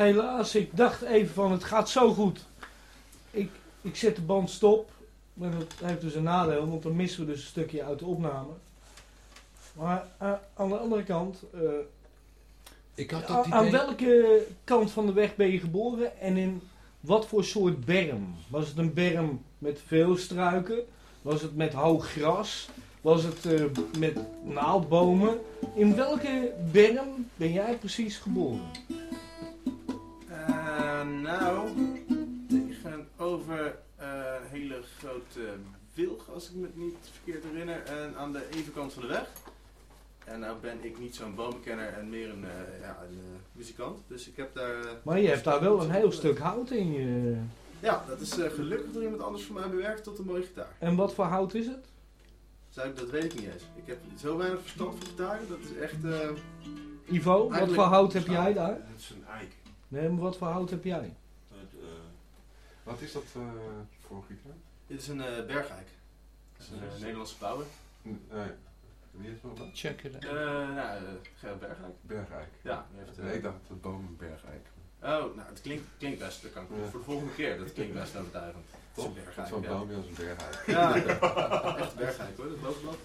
helaas, ik dacht even van het gaat zo goed. Ik, ik zet de band stop. Maar dat heeft dus een nadeel, want dan missen we dus een stukje uit de opname. Maar eh, aan de andere kant, eh, Ik had aan, dat aan idee... welke kant van de weg ben je geboren en in wat voor soort berm? Was het een berm met veel struiken? Was het met hoog gras? Was het eh, met naaldbomen? In welke berm ben jij precies geboren? Eh, nou, tegenover eh, een hele grote wilg, als ik me het niet verkeerd herinner, en aan de evenkant van de weg. En nou ben ik niet zo'n boomkenner en meer een, eh, ja, een eh, muzikant, dus ik heb daar... eh, Maar je hebt daar wel een heel stuk hout in je. Ja, dat is eh, gelukkig door iemand anders voor mij bewerkt tot een mooie gitaar. En wat voor hout is het? Zou ik, dat weet ik niet eens. Ik heb zo weinig verstand van gitaren, dat is echt... eh, Ivo, wat voor hout heb jij daar? Het is een eik. Nee, maar wat voor hout heb jij? Het, eh, Wat is dat eh, voor gitaar? dit is een eh bergeik. Dat is een Nederlandse bouwer. Nee. Wie is dat? Check het. Eh nou, uh, Gerrit. Bergeik. Ja, die heeft... Nee, ik dacht dat boom een bergeik. Oh, nou, het klinkt, klinkt best. Dat kan ik Ja. voor de volgende keer. Dat klinkt best overtuigend. Het is een Zo'n ja. boom als een bergeik. Ja, echt bergeik hoor, dat bovenblad.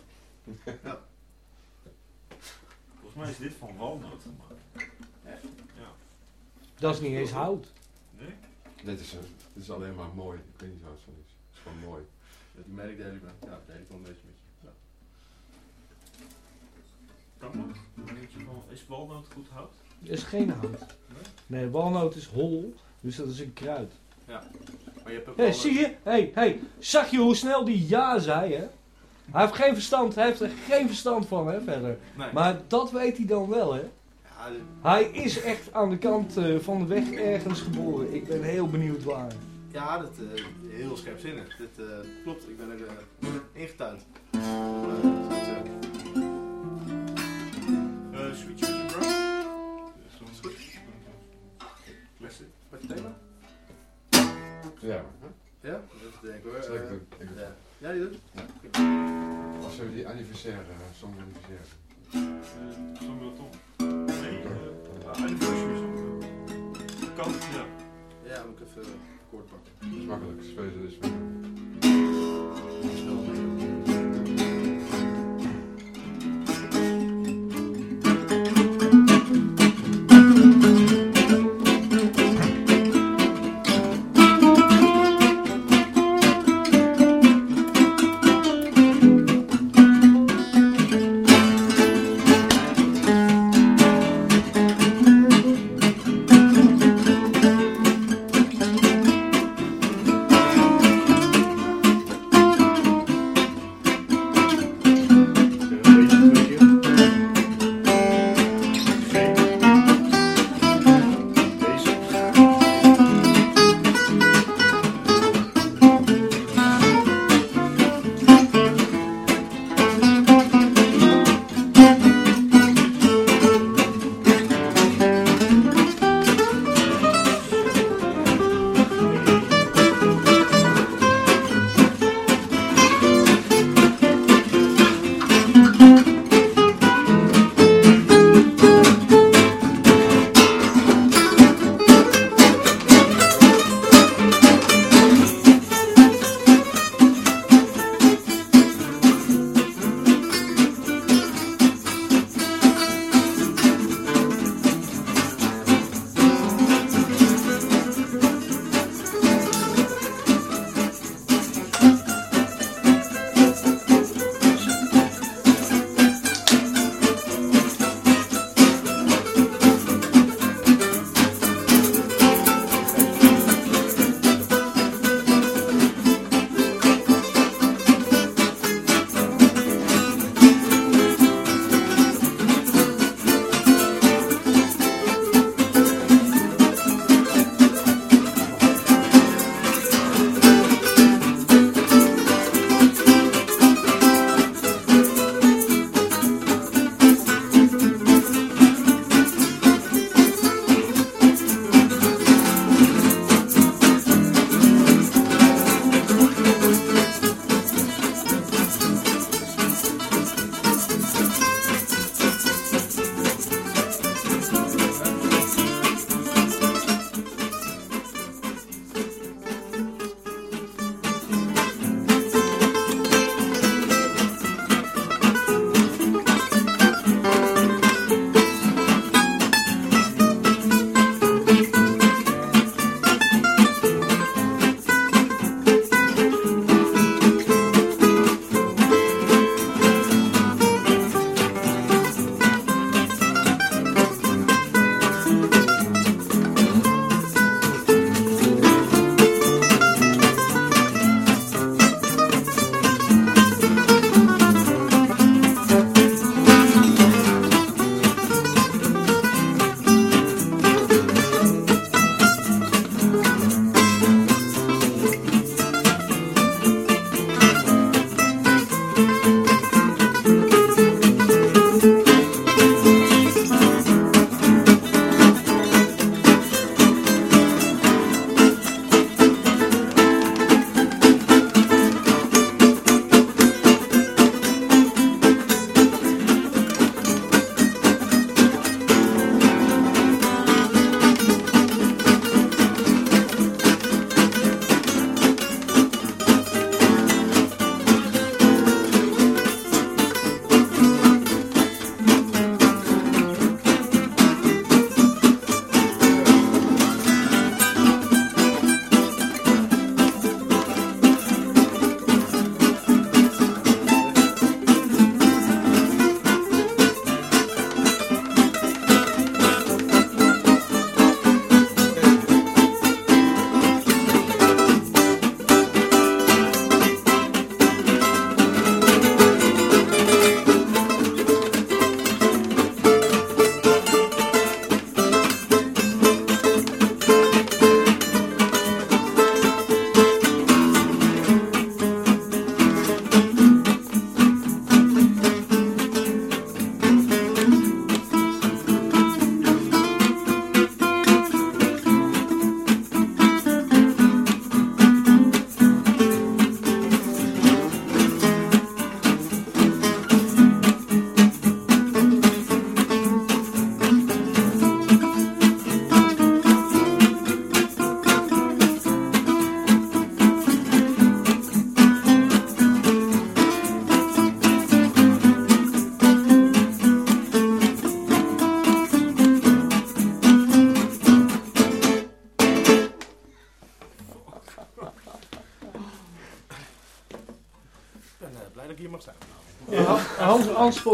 volgens mij is dit van? Ja. Dat is niet eens hout. Nee? Dit is, een, dit is alleen maar mooi. Ik weet niet wat het van is. Het is gewoon mooi. Ja, die merk ik wel. Ja, dat deel ik wel een beetje met je. Ja. Kan dat? Is walnoot goed hout? Dat is geen hout. Nee, walnoot is hol, dus dat is een kruid. Maar je hebt ook Hé, wel- zie je? Hé, hé, zag je hoe snel die ja zei, hè? Hij heeft geen verstand, hij heeft er geen verstand van, hè, verder. Nee. Maar dat weet hij dan wel, hè? Ja, Hij is echt aan de kant eh, van de weg ergens geboren. Ik ben heel benieuwd waar. ja, dat eh heel scherpzinnig. Dit eh, klopt, ik ben er uh, ingetuind. Sweet? Is goed. Classic. Wat je thema? Ja. Ja? Denken hoor. Zal ik Eh, doen? Ik doe ja. ja, die doet? Als we die anniversaire, uh, song anniversaire. Uh, Samuel Tom. Nee, Song. Kan, ja. Ja, moet ik even een akkoord pakken. Dat is makkelijk. Spelen ze dus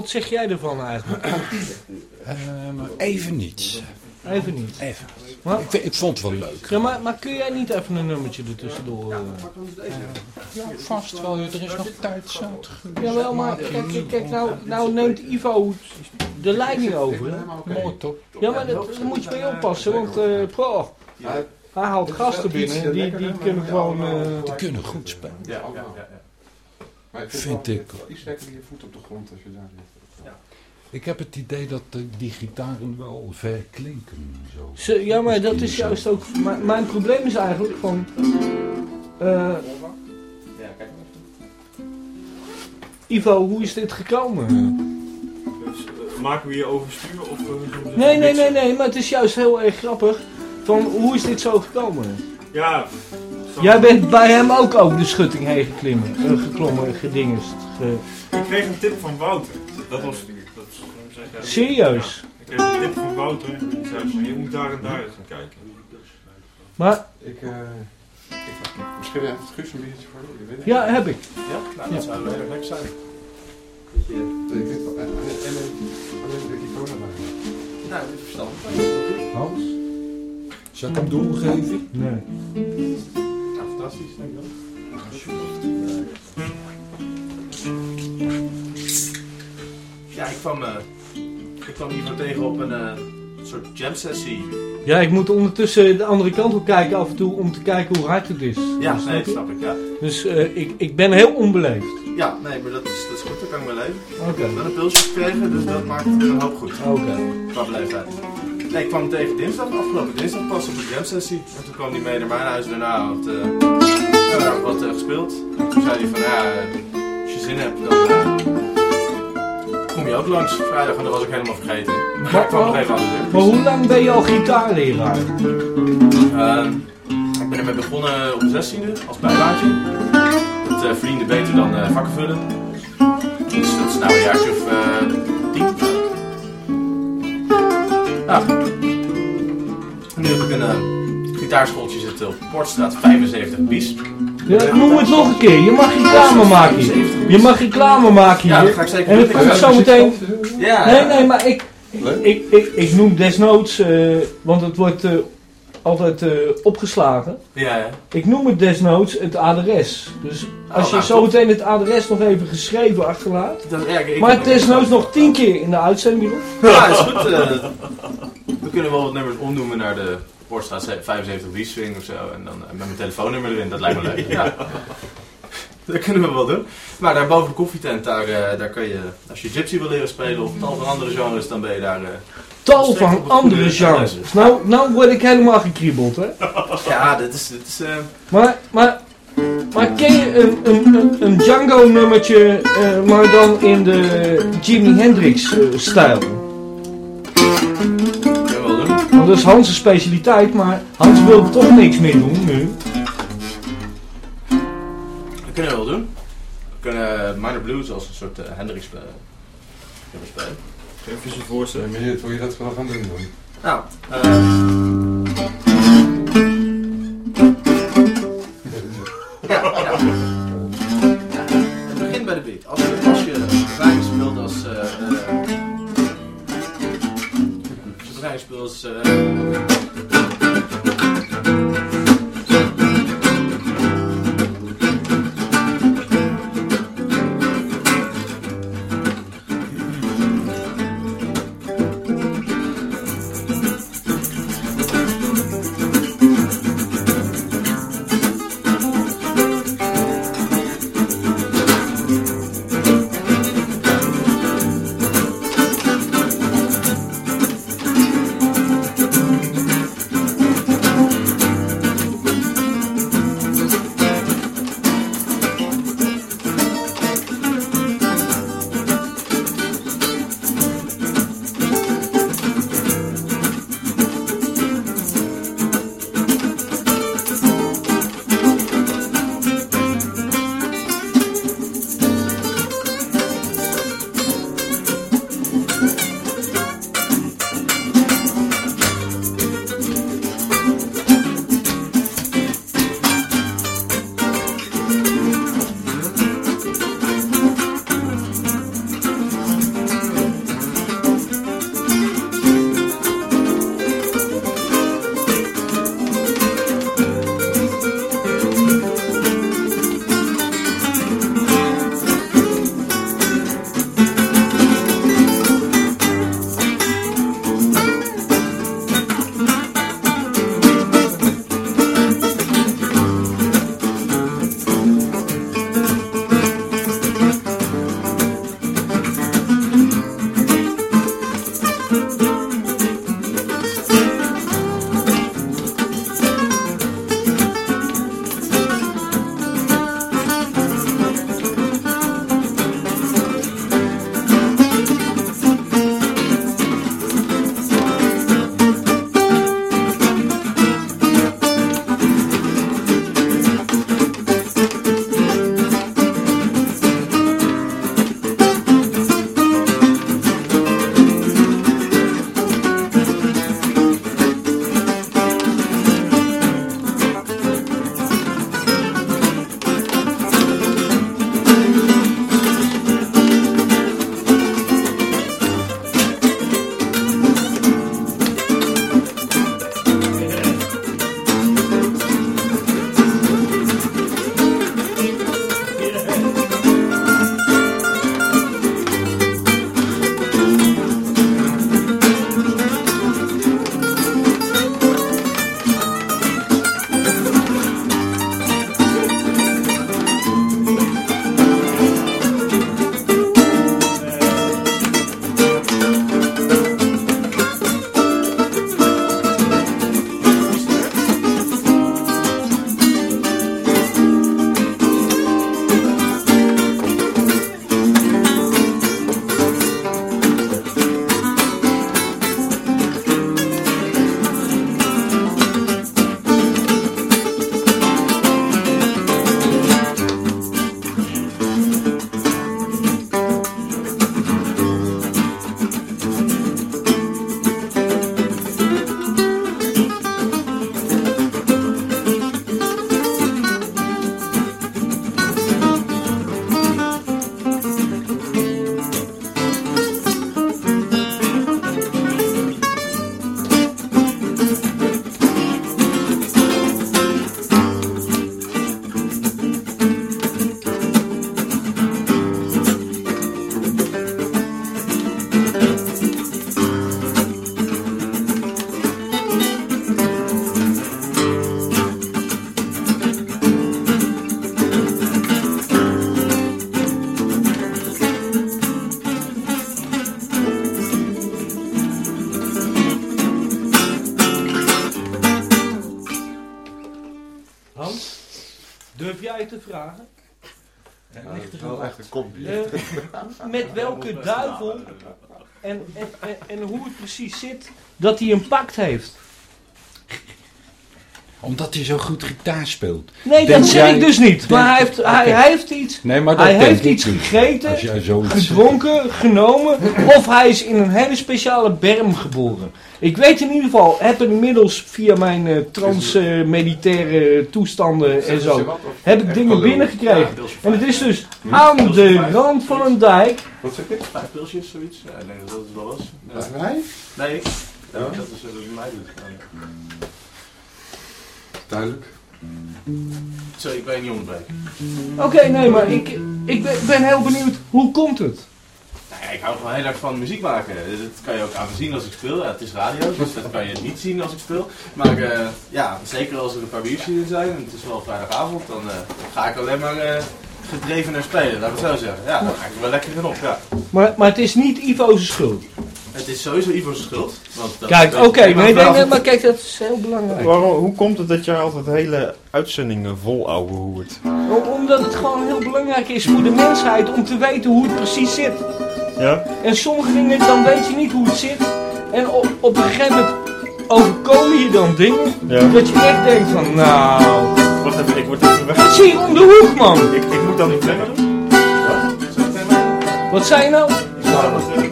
wat zeg jij ervan eigenlijk? Even niet. Even niet. Even. Maar, Ik, ik vond het wel leuk. ja, maar, maar kun jij niet even een nummertje ertussendoor? eh? Ja, vast wel. Er is nog tijd zat. Jawel, maar kijk, kijk, nou, nou neemt Ivo de leiding over. hè? Mooi toch? Ja, maar dat, daar moet je mee oppassen, want eh, poh, hij haalt gasten binnen, die, die kunnen gewoon... eh, Die kunnen goed spelen. Ja, ja, ja. ja. Maar ik Vind vind, wel- ik. wel Iets lekkerder je voet op de grond als je daar ligt. Ik heb het idee dat eh, die gitaren wel ver klinken. Zo. ze- ja, maar dat is juist ook... mijn- mijn probleem is eigenlijk van... eh, Ja, kijk maar even. Ivo, hoe is dit gekomen? Dus, eh, maken we hier overstuur of... eh, Nee, nee, nee, nee, maar het is juist heel erg grappig. Van, hoe is dit zo gekomen? Ja. Jij bent bij hem ook over de schutting heen geklimmen, eh, geklommen, gedingest. ge- Ik kreeg een tip van Wouter. Dat was... Dat dat? Serieus? Ik kreeg een tip van Wouter. Die zei van, je moet daar en daar eens gaan kijken. Maar, Ik, eh, ik, misschien heeft het Guus een biertje voor je. weet ik. ja, heb ik. Ja, nou, dat zou wel erg lekker zijn. Ik denk wel, en, de cola bij. Nou, dit is verstandig. Hans? Zal ik hem doorgeven? Nee. Fantastisch, denk ik wel. Ja, ik kwam, eh ik kwam hier tegen op een eh, soort jam sessie. Ja, ik moet ondertussen de andere kant op kijken af en toe om te kijken hoe hard het is. Ja, Snap nee, dat snap ik, ja. Dus eh, ik, ik ben heel onbeleefd. Ja, nee, maar dat is, dat is goed, dat kan ik wel leven. Oké. Ik heb wel een pilsje gekregen, dus dat maakt het een hoop goed. Oké. Qua beleefdheid. Nee, ik kwam tegen dinsdag, afgelopen dinsdag pas op de jam sessie. En toen kwam hij mee naar mijn huis daarna, want eh we hebben wat eh, gespeeld. En toen zei hij van, ja, eh, als je zin hebt, dan eh, kom je ook langs vrijdag. En dat was ik helemaal vergeten. Maar ik kwam nog even aan de deur. Maar hoe lang ben je al gitaarleraar? Ehm, ik ben ermee begonnen op de 16e als bijbaantje. Dat eh, verdiende beter dan eh, vakken vullen. Dus dat is nou een jaartje of eh, tien. Ah. Nu heb ik een eh, gitaarschooltje zitten op Portstraat 75 Bies. Ja, noem het nog een keer. Je mag reclame maken hier. 75 Je mag reclame maken Ja, dat hier. ga ik zeker En doen. het komt zo meteen... Ja, Nee, nee, maar ik, ik, ik, ik noem desnoods, eh, want het wordt eh, altijd eh, opgeslagen. Ja, ja. Ik noem het desnoods het adres. Dus als Oh, je nou, zo meteen het adres nog even geschreven achterlaat. Dat, ja, ik- ik- Maar desnoods nog tien keer in de uitzending. Ja, is goed. eh, we kunnen wel wat nummers omnoemen naar de Portstraat 75 Bies swing of zo. En dan eh, met mijn telefoonnummer erin. Dat lijkt me leuk. Ja. Dat kunnen we wel doen. Maar daar boven de koffietent, daar, eh, daar kun je, als je gypsy wil leren spelen of tal van andere genres, dan ben je daar... eh, Tal van andere genres. Nou, nou word ik helemaal gekriebeld, hè. ja, dit is... Dit is eh, Maar, maar, maar ken je een, een, een, een Django nummertje, eh, maar dan in de Jimi Hendrix stijl? kunnen we wel doen. Want dat is Hans' specialiteit, maar Hans wil toch niks meer doen nu. Kunnen we wel doen. We kunnen eh, Minor Blues als een soort eh, Hendrix spelen. We spelen. Even zijn Ik voorstellen. ben benieuwd hoe je dat wel gaan doen dan. Nou, eh... Ja, ja. Het begint bij de beat. Als je, als je speelt als... eh eh, als je refrein speelt als... eh, en, en, en, hoe het precies zit dat hij een pact heeft? Omdat hij zo goed gitaar speelt. Nee, Denk dat zeg jij- ik dus niet. Maar hij heeft, hij, heeft iets, Nee, maar dat hij heeft iets niet. gegeten, gedronken, genomen, of hij is in een hele speciale berm geboren. Ik weet in ieder geval, heb inmiddels via mijn transmeditaire toestanden en zo, heb ik dingen binnengekregen. En het is dus aan de rand van een dijk. Wat zeg je? Vijf pilsjes, zoiets. Ja, ik denk dat dat het wel was. Ja. Dat wij? Nee, ik. Ja. Dat is ik mij doet. Ja. Duidelijk. Zo, ik ben niet onderbreken. Oké, nee, maar ik, ik ben, ben heel benieuwd, hoe komt het? Nou ja, ik hou gewoon heel erg van muziek maken. Dat kan je ook aan me zien als ik speel. Ja, het is radio, dus dat kan je niet zien als ik speel. Maar eh, ja, zeker als er een paar biertjes in zijn, en het is wel vrijdagavond, dan eh, ga ik alleen maar eh, gedreven naar spelen, laat ik het zo zeggen. Ja, dan ga ik er wel lekker in op, ja. Maar, maar het is niet Ivo's schuld. Het is sowieso Ivo's schuld. Want dat Kijk, oké, nee, nee, nee, maar kijk, dat is heel belangrijk. Waarom, hoe komt het dat jij altijd hele uitzendingen vol ouwe hoert? Om- Omdat het gewoon heel belangrijk is voor de mensheid om te weten hoe het precies zit. Ja? En sommige dingen, dan weet je niet hoe het zit. En op, op een gegeven moment overkomen je dan dingen Ja. dat je echt denkt van, nou, Wacht even, ik word even weg. dat is hier om de hoek, man. Ik, ik moet dan niet verder doen? Wat zei je nou?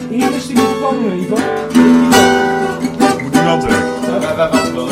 Hier is die microfoon. Ik moet nu aan het werk. Ja, wij- wij wachten wel,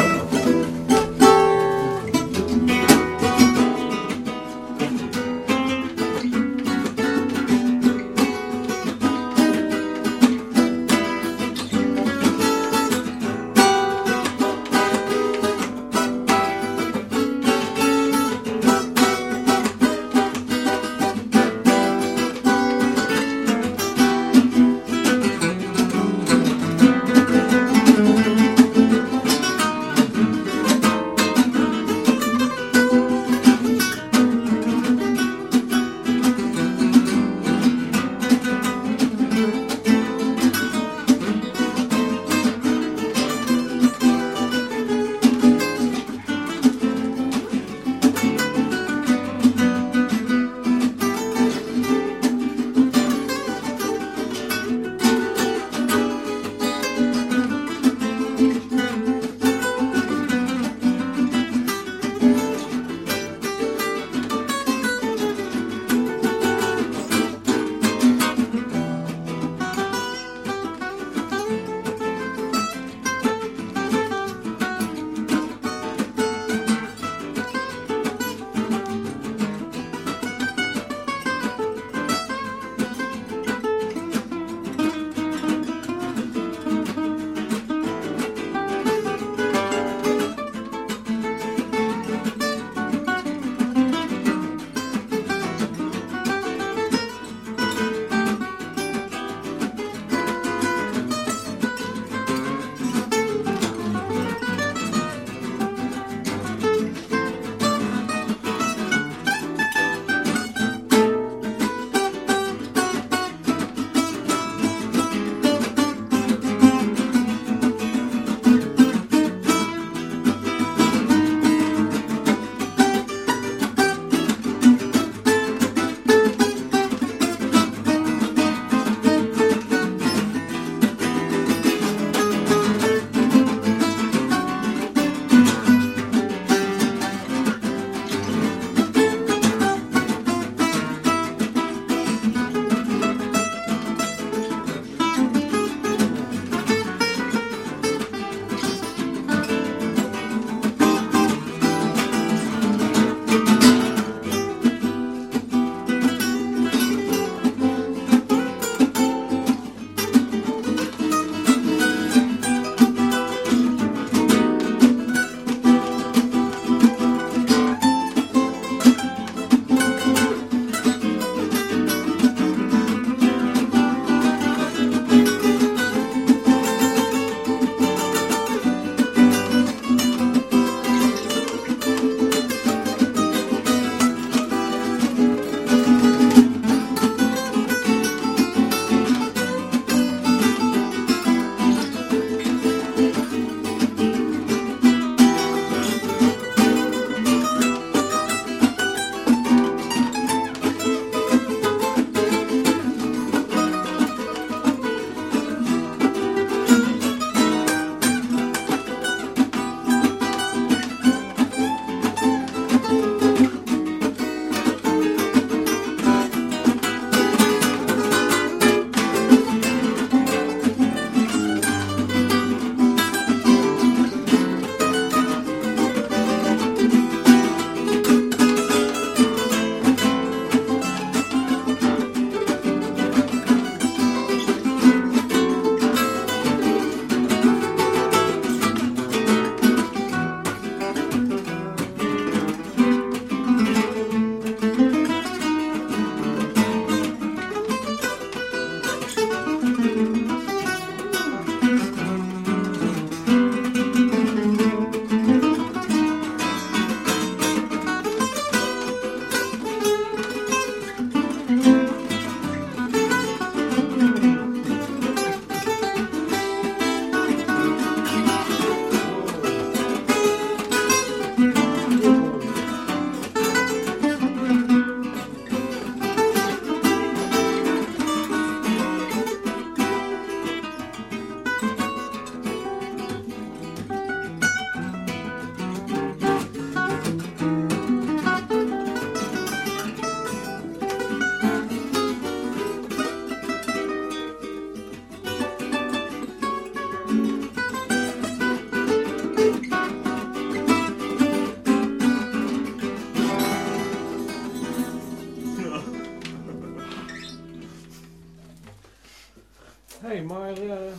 hè. hey, maar... eh,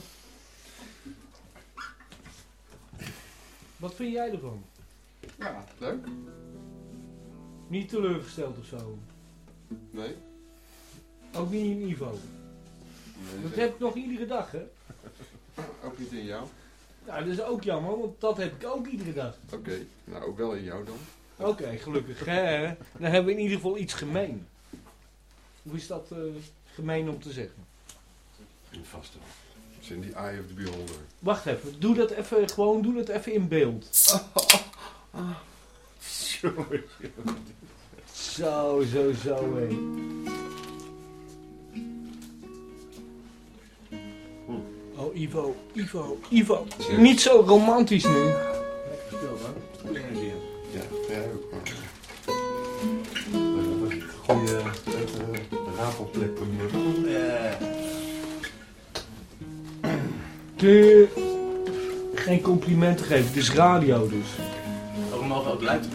wat vind jij ervan? Ja, leuk. Niet teleurgesteld of zo? Nee? Ook niet in Ivo? nee Dat heb ik nog iedere dag, hè? Ook niet in jou? Nou, dat is ook jammer, want dat heb ik ook iedere dag. Oké, nou ook wel in jou dan. Oké, gelukkig. Hè? Dan hebben we in ieder geval iets gemeen. Hoe is dat eh, gemeen om te zeggen? Vast wel. Het is in die eye of the beholder. Wacht even, doe dat even, gewoon doe dat even in beeld. Zo, zo, zo, hé. Oh, Ivo, Ivo, Ivo. Cheers. Niet zo romantisch nu. Lekker gespeeld, man. Goeie energie. Ja, jij ook. Goeie uh, rafelplek om geen complimenten geven? Het is radio dus. oh, we mogen ook luid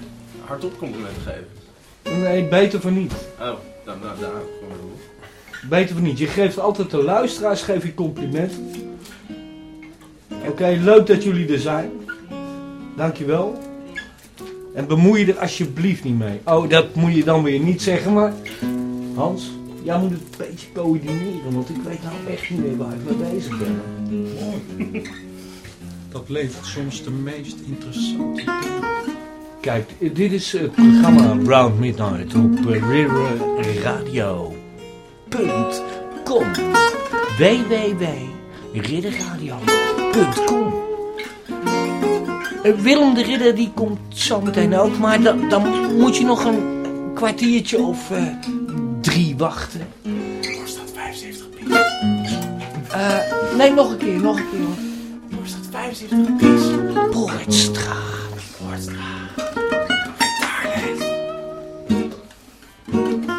hardop complimenten geven. Nee, beter van niet. Oh, dan, dan, daar gewoon weer doen. Beter van niet. Je geeft altijd de luisteraars geef je complimenten. Oké, leuk dat jullie er zijn. Dankjewel. En bemoei je er alsjeblieft niet mee. Oh, dat moet je dan weer niet zeggen, maar... Hans, jij moet het een beetje coördineren, want ik weet nou echt niet meer waar ik mee bezig ben. Dat levert soms de meest interessante dingen. Kijk, dit is het programma Round Midnight op ridderradio.com www.ridderradio.com Eh, Willem de Ridder die komt zo meteen ook, maar dan, dan moet je nog een kwartiertje of eh, drie wachten. Waar staat 75 pies? Eh, nee, nog een keer, nog een keer. hoor. Waar staat 75 pies? Poortstraat. Ik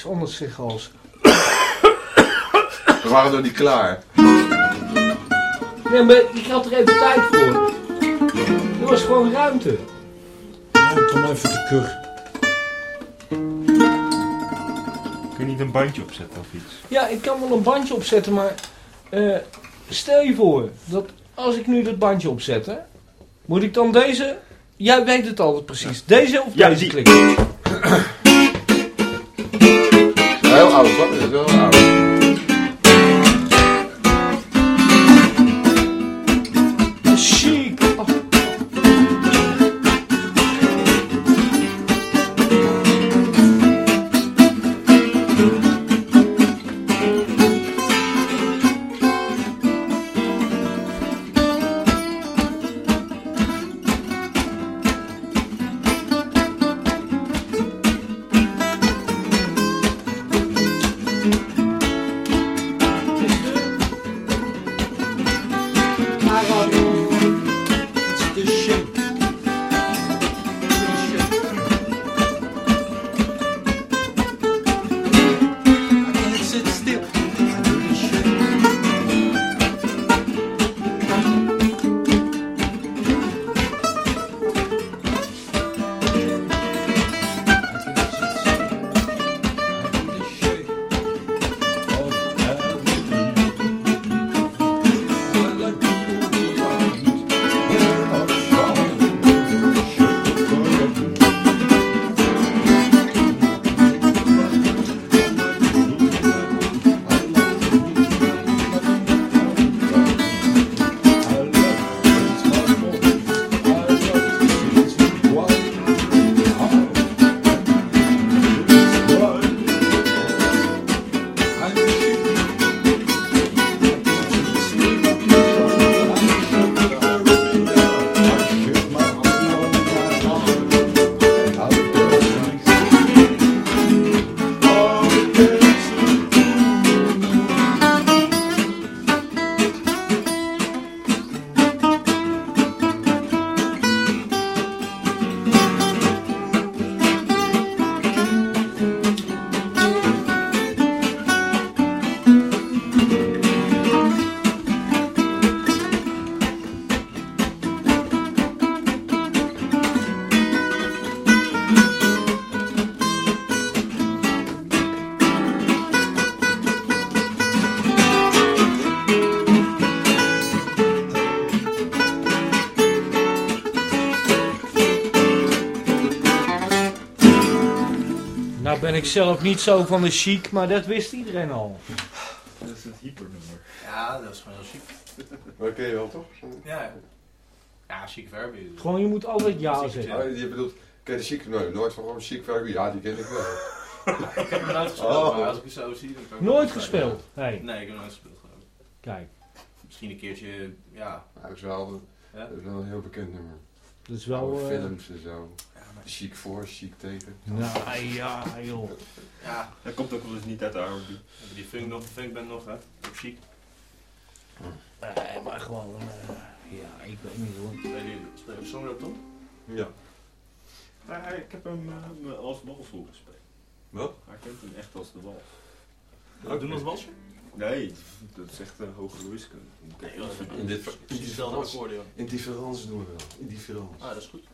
niks anders zeggen als... We waren nog niet klaar. Nee, maar ik had er even tijd voor. Er was gewoon ruimte. Houd dan even de kur. Kun je niet een bandje opzetten of iets? Ja, ik kan wel een bandje opzetten, maar... eh, stel je voor dat als ik nu dat bandje opzet, hè, moet ik dan deze... Jij weet het altijd precies. Deze of Ja, deze die. klikken? Heel oud, ik zelf niet zo van de chic, maar dat wist iedereen al. Dat is het hypernummer. Ja, dat is gewoon heel chic. Maar ken je wel toch? Ja, ja chic verb. Gewoon, je moet altijd ja zeggen. Oh, je bedoelt, ken je de chic? Nee, nooit van gewoon chic verbi. Ja, die ken ik wel. Ik heb hem nooit gespeeld, Oh. maar als ik het zo zie, dan kan ik Nooit gespeeld. Hey, zeggen. Nee, ik heb hem nooit gespeeld geloof ik. kijk. Misschien een keertje, ja. Ja, dat is wel, Ja? dat is wel een heel bekend nummer. Dat is wel... Oude eh, films en zo. Ja, Chic voor, chic tegen. nou ja, joh. ja, Dat komt ook wel eens niet uit de R&B. hebben die funk nog, funk band nog, hè? Ook chic. Nee, maar gewoon... eh, ja, ik weet niet hoor. Jullie spelen song op toch? Ja. Ja, ik heb hem eh, als wals vroeger gespeeld. Wat? Hij kent hem echt als de wals. Oké. Doen als walsje? Nee, dat is echt een hoge. Nee, is In dit- precies hetzelfde akkoorden, joh. Indifference doen we wel. Indifference. Ah, dat is goed.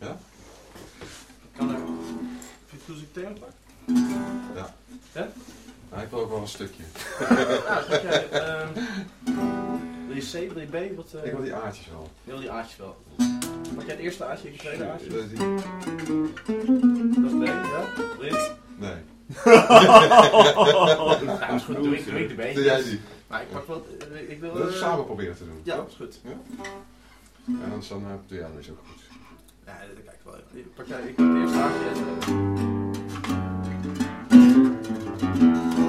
Ja? Kan er. Vind je het goed als ik thema pak? Nou, ik wil ook wel een stukje. Ja, pak jij. ehm, wil je C, wil je B? Wat, eh, Ik wil die aardjes wel. wil die aardjes wel. Pak jij het eerste aardje, ik het tweede aardje? Dat is die- Dat is B, ja? Je? Nee. Nou, dat is goed. Doe ik, doe ik de B. Doe jij die. Maar ik pak wel. eh, Ik wil. Dat eh, samen proberen te doen. Ja, dat is goed. En anders dan, eh, doe jij dat is ook goed. Ja, dat kijk ik wel. even. Pak jij, ik pak het eerste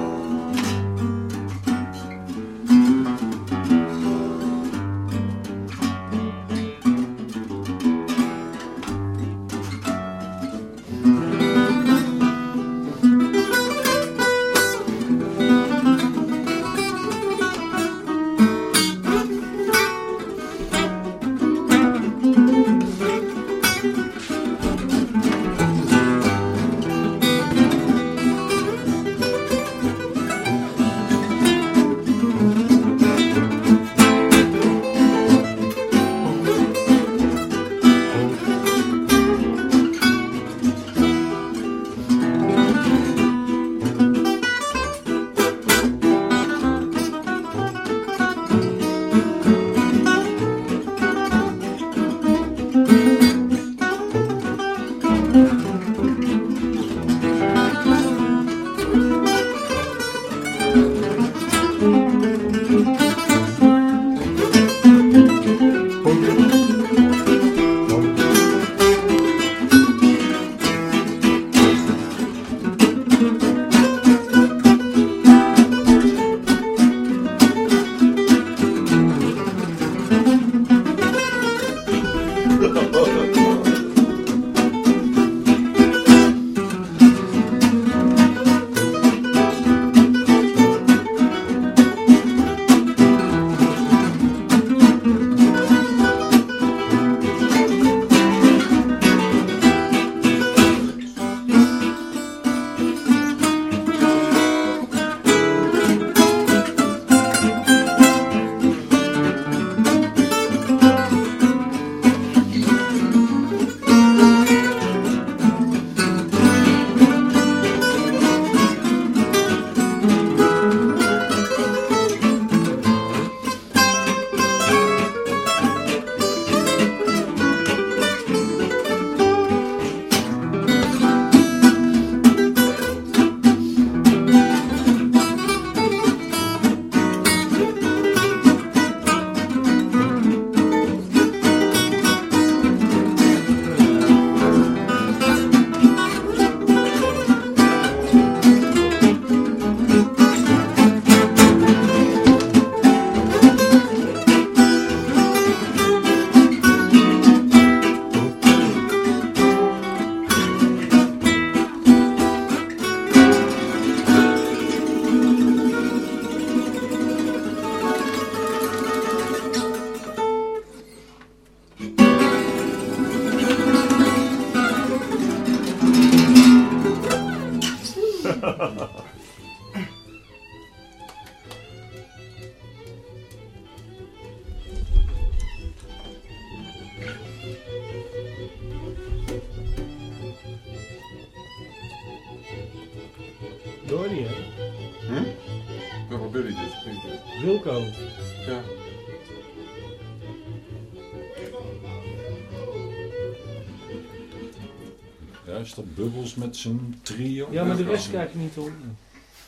zijn trio. Ja, maar de rest krijg je niet horen.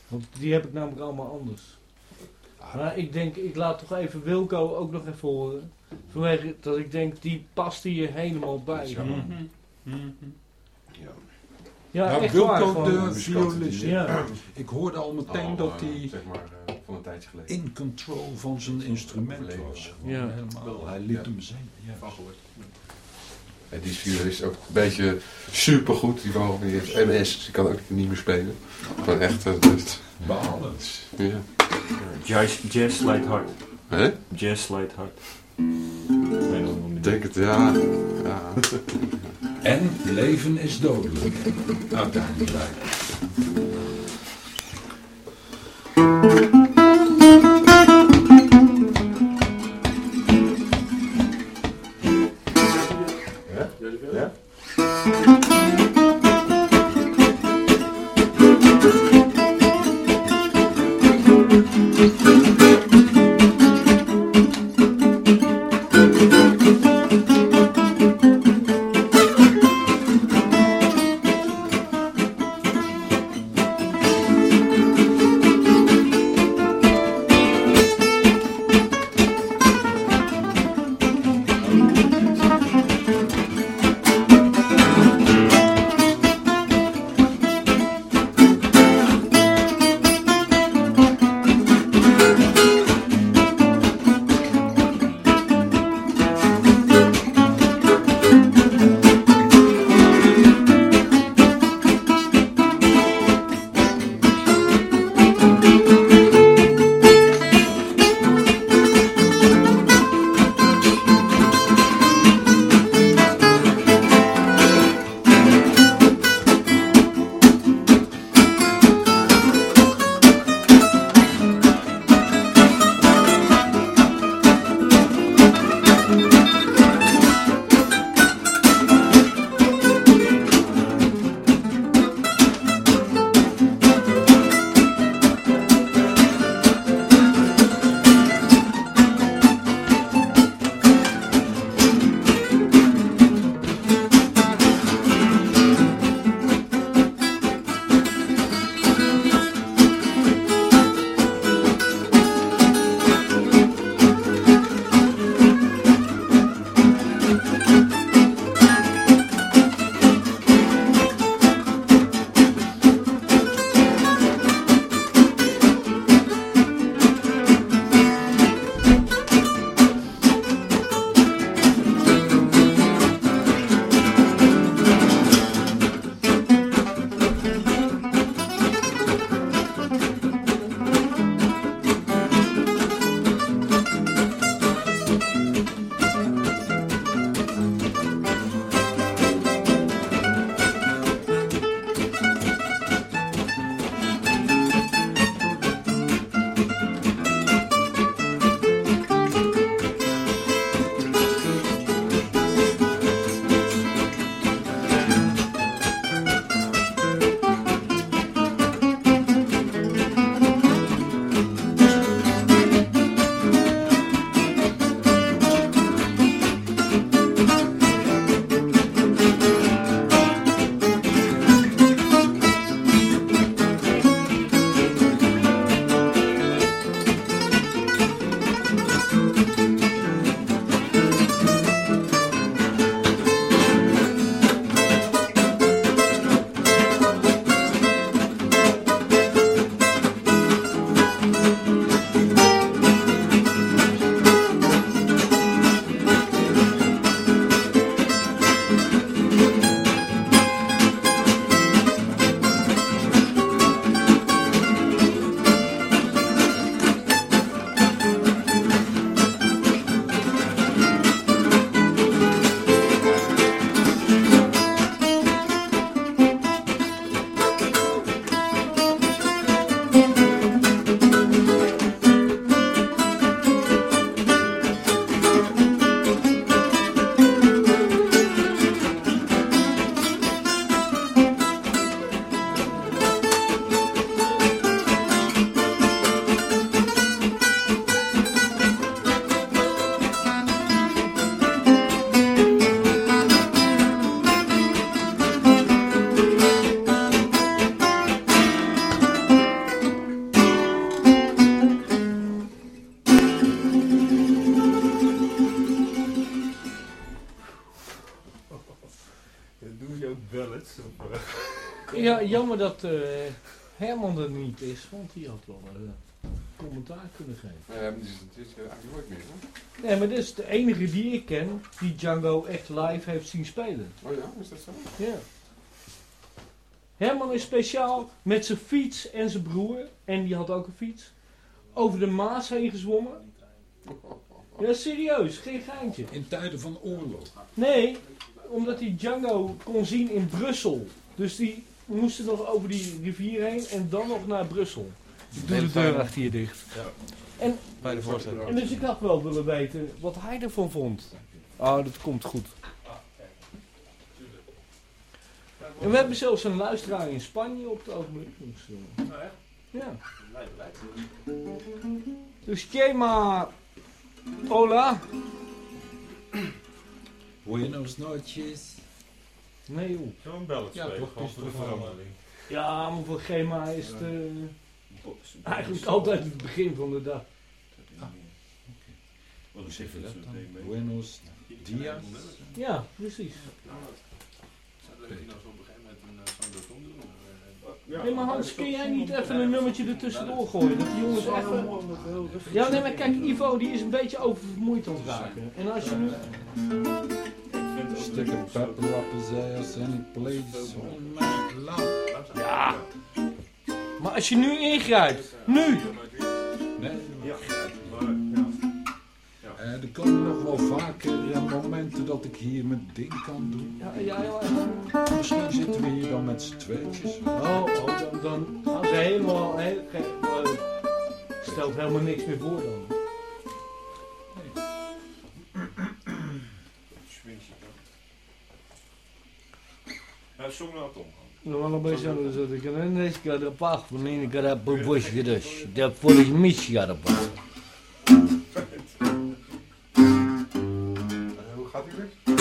Want die heb ik namelijk allemaal anders. Ah, Maar ik denk, ik laat toch even Wilco ook nog even horen. Vanwege dat ik denk, die past hier helemaal bij. Ja. Mhm. Ja. Ja, Nou, echt Wilco waar. de violist. Ja. Ik hoorde al meteen dat eh, hij Zeg maar eh, van een tijdje geleden. in control van zijn instrument was. Ja. helemaal. Hij liet Ja. hem zingen. Ja. Van. Ja, die is ook een beetje supergoed. Die vogel die heeft MS. Dus die kan ook niet meer spelen. Gewoon echt. eh, dus, ja. Jazz, jazz slijt hard. Hè? Jazz slijt hard. Ik denk het, ja. ja. En leven is dodelijk. Uiteindelijk. Er niet is, want die had wel eh, commentaar kunnen geven. Ja, maar die is dit is eigenlijk nooit meer. Hè? Nee, maar dit is de enige die ik ken die Django echt live heeft zien spelen. Oh ja, is dat zo? Ja. Herman is speciaal met zijn fiets en zijn broer, en die had ook een fiets, over de Maas heen gezwommen. Ja, serieus, geen geintje. In tijden van oorlog. Nee, omdat hij Django kon zien in Brussel. Dus die moesten nog over die rivier heen en dan nog naar Brussel. Ik doe de deur achter je dicht. Bij de voorzitter. En dus ik had wel willen weten wat hij ervan vond. Oh, dat komt goed. En we hebben zelfs een luisteraar in Spanje op het ogenblik. Dus, eh, ja. Dus Kema, hola. Buenos noches. Nee joh. Zullen we een belletje Ja, spelen? toch, Gewoon is voor de verandering. Ja, maar voor Gema is het eh, eigenlijk altijd het begin van de dag. Hoe zeg je dat dan? Buenos dias. Ja, precies. Zou leuk als we op een gegeven moment een eh, zo'n dotcom doen? Nee, maar Hans, kun jij niet even een nummertje ertussendoor gooien? Dat die jongens even... Ja, nee, maar kijk, Ivo die is een beetje oververmoeid aan het raken. En als je nu... Stick a pepper up his ass night long. Ja. Maar als je nu ingrijpt, nu! Nee, Ja, eh, er komen nog wel vaker momenten dat ik hier mijn ding kan doen. Ja, ja, ja. Dan met z'n tweetjes. Oh, oh dan, dan gaan ze helemaal... Eh, stelt helemaal niks meer voor dan. Ja, zong nou Tom. Nou, maar een beetje zo dat ik kan er pach van een een bosje dus. Dat volgens mij ja Eh, hoe gaat die weer?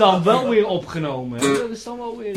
Dan wel weer opgenomen. Dat is dan wel weer.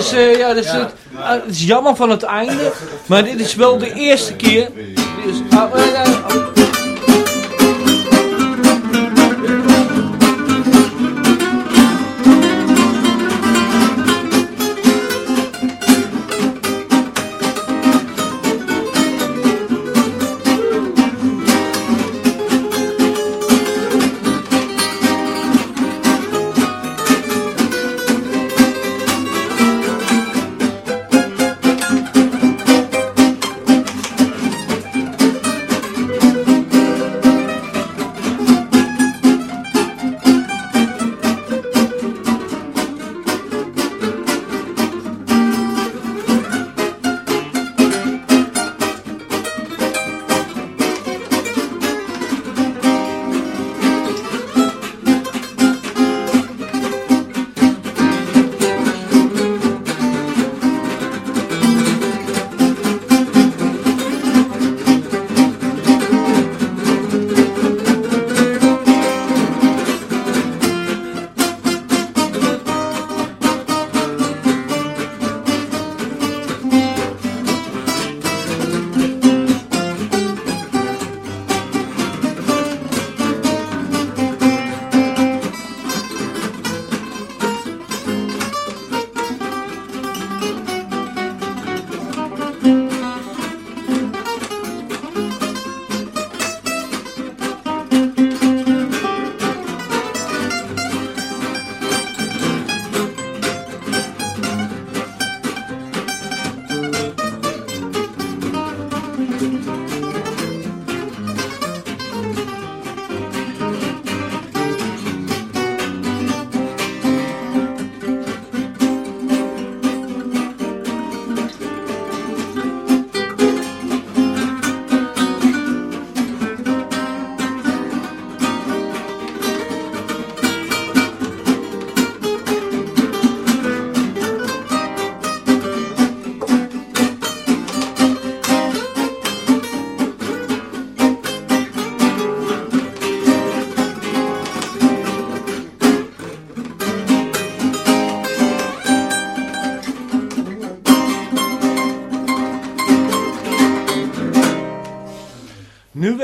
Is, eh, ja, dat is, het, ah, het is jammer van het einde. Maar dit is wel de eerste keer. Dit is,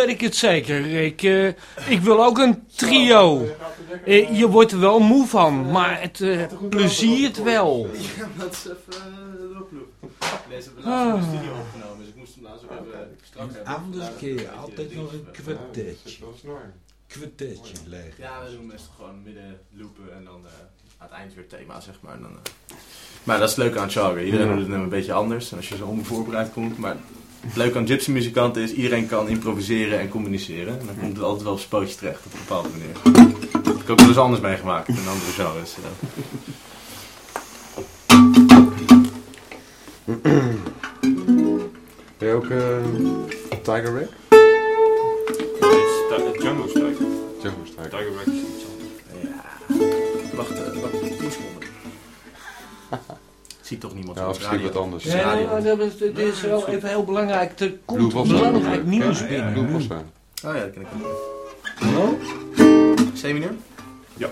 weet ik het zeker. Ik, eh, ik wil ook een trio. Eh, je wordt er wel moe van, maar het eh, pleziert wel. Ja, dat is even uh, de oproep. Deze hebben we laatst in de studio opgenomen, dus ik moest hem laatst ook even strak hebben. Anders je dat altijd nog een kwartetje, kwartetje leggen. Ja, we doen meestal gewoon midden loopen en dan eh, aan het eind weer thema, zeg maar. En dan, eh. Maar dat is het leuke aan het genre. Iedereen doet het een beetje anders. En als je zo onvoorbereid komt. Maar het leuke aan gypsy muzikanten is, iedereen kan improviseren en communiceren. En dan komt het altijd wel op zijn pootje terecht op een bepaalde manier. Dat heb ik ook wel eens anders meegemaakt in andere genres. eh. Ben je ook eh, Tiger Rack? Dit is Jungle Strike. Jungle Strike. Tiger Rack is iets anders. Ja. Wacht, eh, wacht, 10 seconden. Ziet toch niemand Ja, op of misschien radio. wat anders. Nee, maar dat is, dit is wel even heel belangrijk. Er Blue komt belangrijk nieuws Ja, ja, binnen. Blue nu. Bossa. Oh ja, dat ken ik ook. Oh? C-mineur? Ja.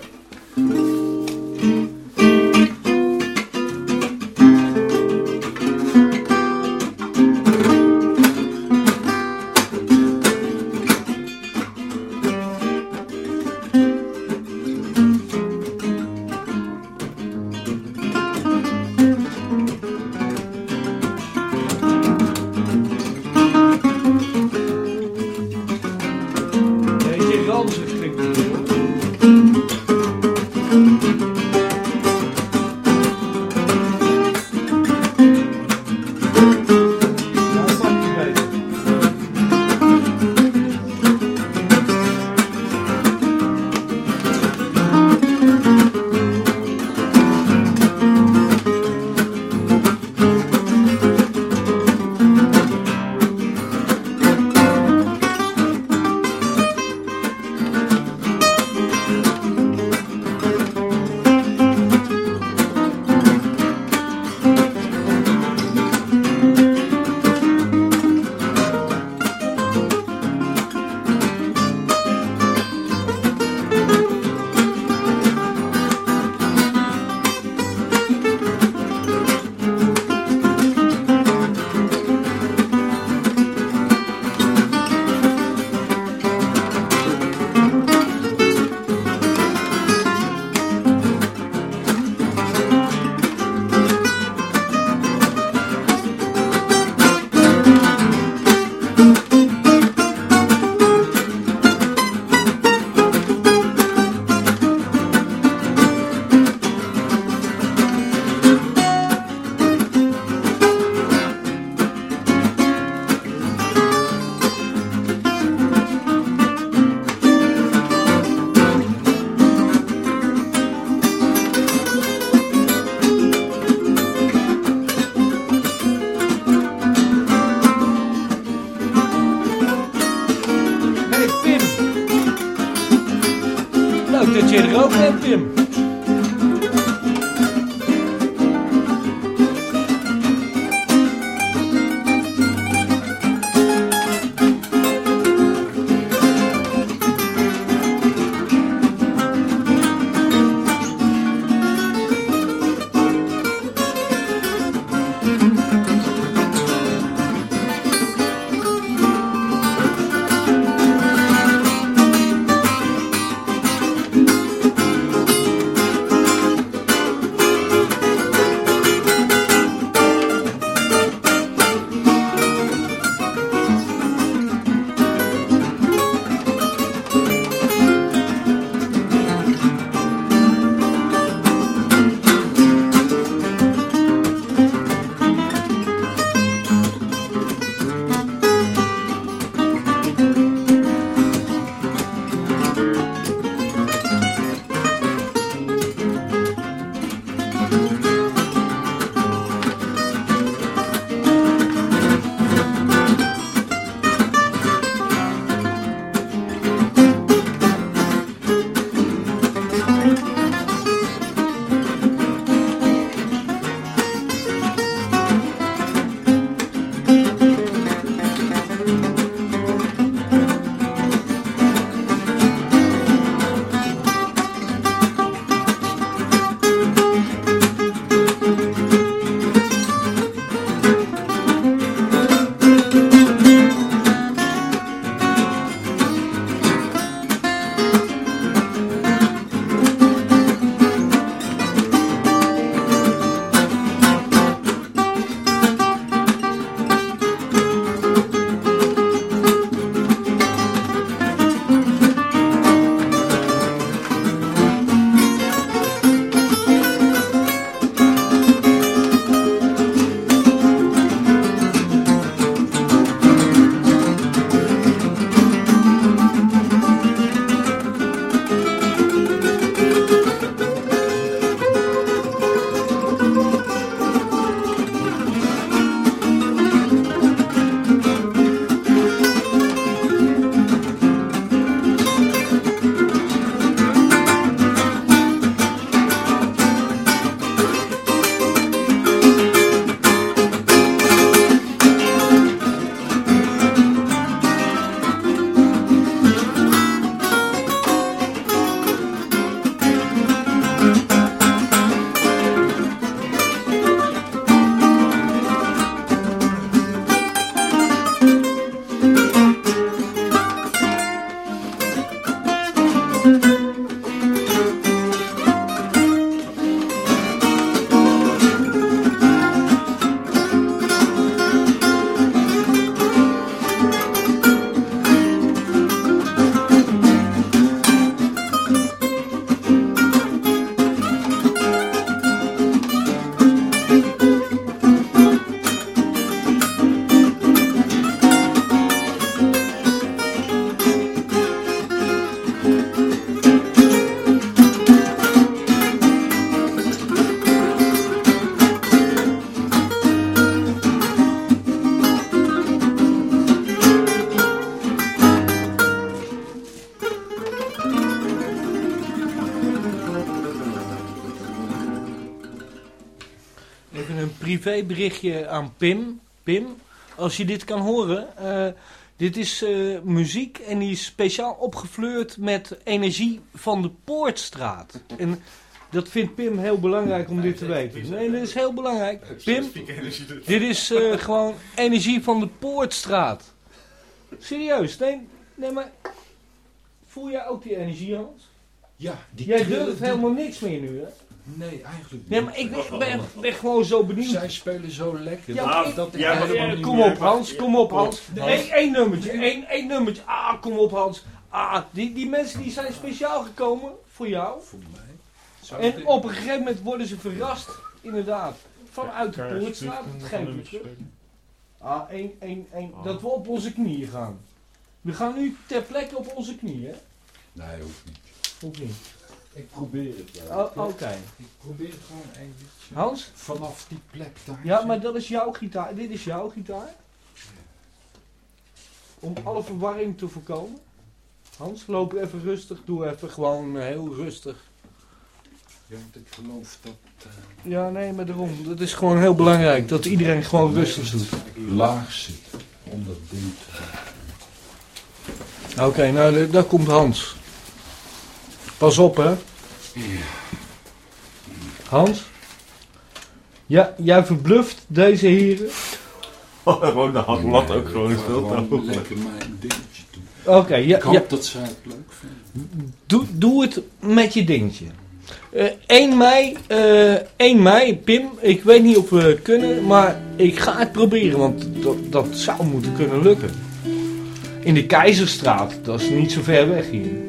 Privéberichtje aan Pim. Pim, als je dit kan horen. eh, dit is eh, muziek en die is speciaal opgefleurd met energie van de Poortstraat. En dat vindt Pim heel belangrijk om dit te weten. Nee, dat is heel belangrijk. Pim, dit is eh, gewoon energie van de Poortstraat. Serieus, nee, nee maar... Voel jij ook die energie, Hans? Ja, die Jij durft helemaal niks meer nu, hè? Nee, eigenlijk niet. Nee, maar ik ben, ben, ben gewoon zo benieuwd. Zij spelen zo lekker. Ja, dat- maar ik- dat ik ja, maar- helemaal Ja, niet kom meer- op Hans, kom op Hans. Nee. Eén één nummertje, één, één nummertje. Ah, kom op Hans. Ah, die, die mensen die zijn speciaal gekomen voor jou. Voor mij. Zou En op een gegeven moment worden ze verrast, inderdaad. Vanuit de Poortstraat, dat geef ik terug. Ah, één, één, één. Dat we op onze knieën gaan. We gaan nu ter plekke op onze knieën, hè? Nee, hoeft niet. Of niet? Ik probeer het wel. Oh, Oké. Ik probeer het gewoon eventjes. Hans? Vanaf die plek daar. Ja, maar dat is jouw gitaar. Dit is jouw gitaar. Om alle verwarring te voorkomen. Hans, loop even rustig. Doe even gewoon eh, heel rustig. Ja, want ik geloof dat eh, Ja, nee, maar daarom. Dat is gewoon heel belangrijk. Dat iedereen gewoon rustig doet. laag zit. Om dat ding te Oké, nou, da- daar komt Hans. Pas op, hè. Hans? Ja, jij verbluft deze heren. Gewoon de hand lat ook gewoon veel te gewoon hoog. lekker mijn dingetje doen. Oké, ja, Ik hoop ja, dat zij het leuk vinden. doe, doe het met je dingetje. Eh 1 mei, eh 1 mei, Pim, ik weet niet of we het kunnen, maar ik ga het proberen, want dat, dat zou moeten kunnen lukken. In de Keizerstraat, dat is niet zo ver weg hier.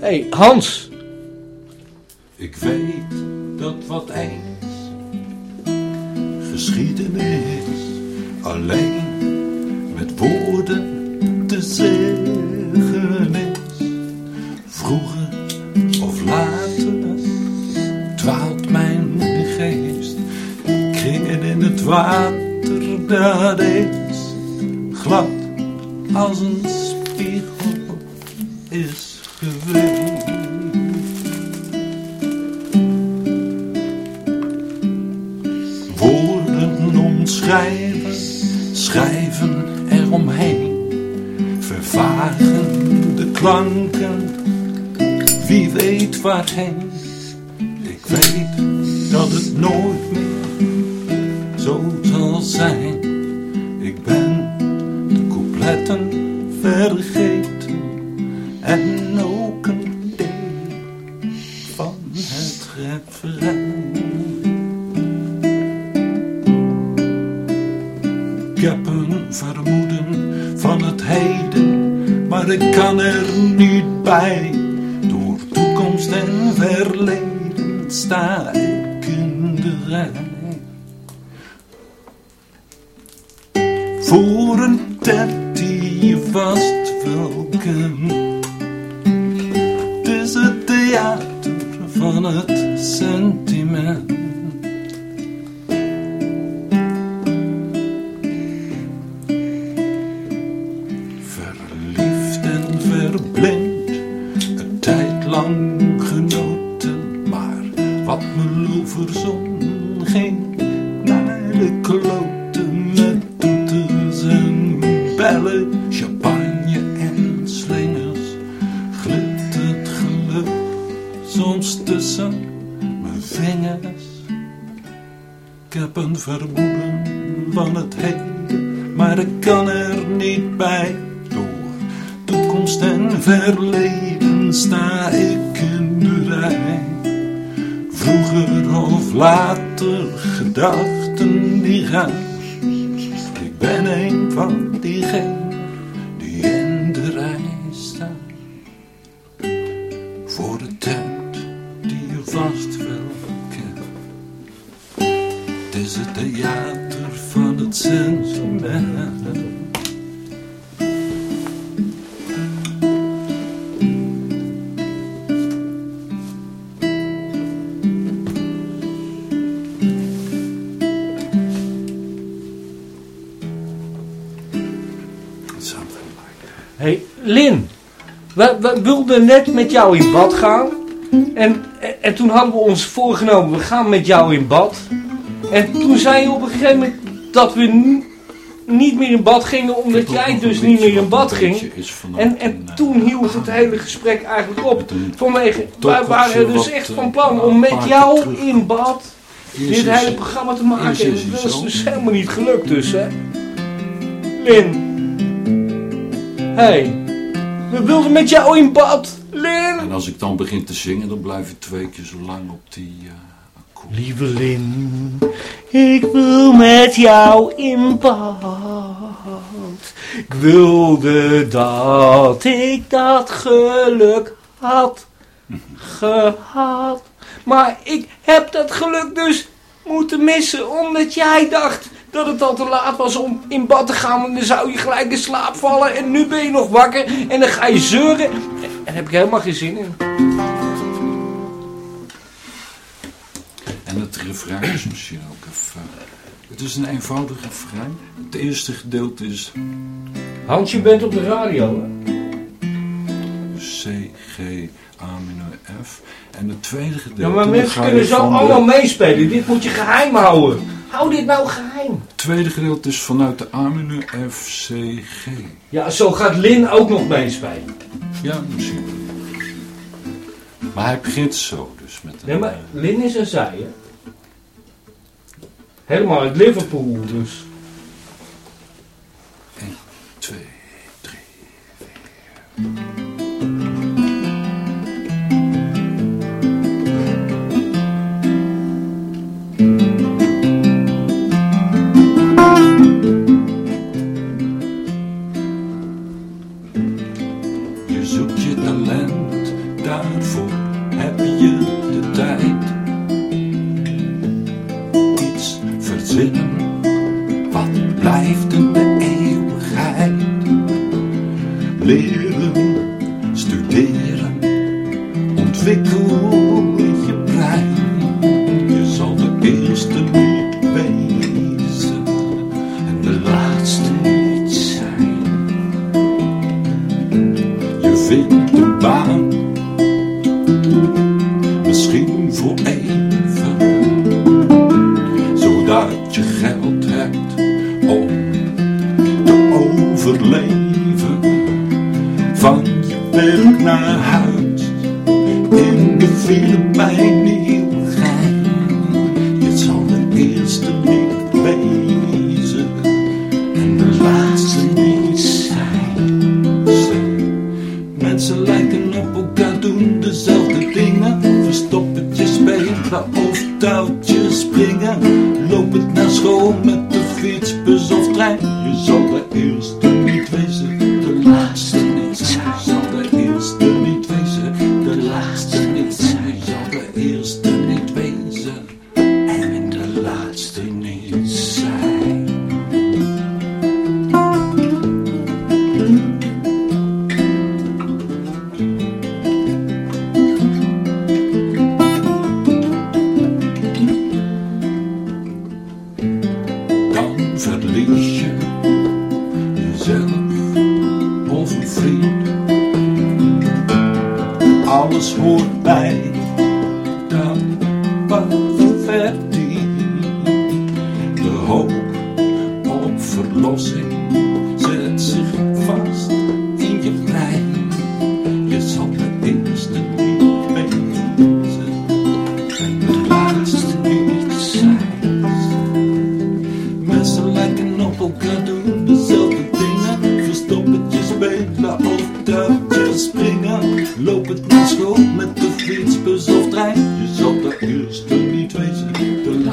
Hé, hey, Hans. Ik weet dat wat eens geschiedenis alleen met woorden te zeggen is. Vroeger of later dwaalt mijn geest. Kringen in het water, dat is glad als een spiegel is Woorden omschrijven, schrijven eromheen. Vervagen de klanken, wie weet waarheen. Ik weet dat het nooit meer zo zal zijn. Ik ben de coupletten vergeten en Ik heb een vermoeden van het heden, maar ik kan er niet bij. Door toekomst en verleden sta ik in de rij. Voor een tent die je vast. Het is het theater van het sentiment. We, net met jou in bad gaan. En, en, en toen hadden we ons voorgenomen, we gaan met jou in bad. En toen zei je op een gegeven moment dat we niet meer in bad gingen, omdat jij dus niet meer in bad ging. En, en toen hield het hele gesprek eigenlijk op. Vanwege, wij waren dus echt van plan om met jou in bad dit hele programma te maken. En dat is dus helemaal niet gelukt dus, hè. Lin. Hey, we wilden met jou in bad. Lin. En als ik dan begin te zingen, dan blijf ik twee keer zo lang op die eh akkoord. Lieve Lin, ik wil met jou in bad. Ik wilde dat ik dat geluk had gehad. Maar ik heb dat geluk dus moeten missen, omdat jij dacht dat het al te laat was om in bad te gaan. En dan zou je gelijk in slaap vallen en nu ben je nog wakker en dan ga je zeuren. En daar heb ik helemaal geen zin in. En het refrein is misschien ook even... Het is een eenvoudig refrein. Het eerste gedeelte is Hans, je bent op de radio, hè? C, G, A minor, F. En het tweede gedeelte... Ja, maar mensen kunnen zo de- allemaal meespelen. Dit moet je geheim houden. Hou dit nou geheim tweede gedeelte is vanuit de A-menu FCG. Ja, zo gaat Lin ook nog meespelen. Ja, misschien. Maar hij begint zo dus met... Een, nee, maar eh, Lin is een zij, hè? Helemaal uit Liverpool, dus... 1, 2, 3, 4... Leren,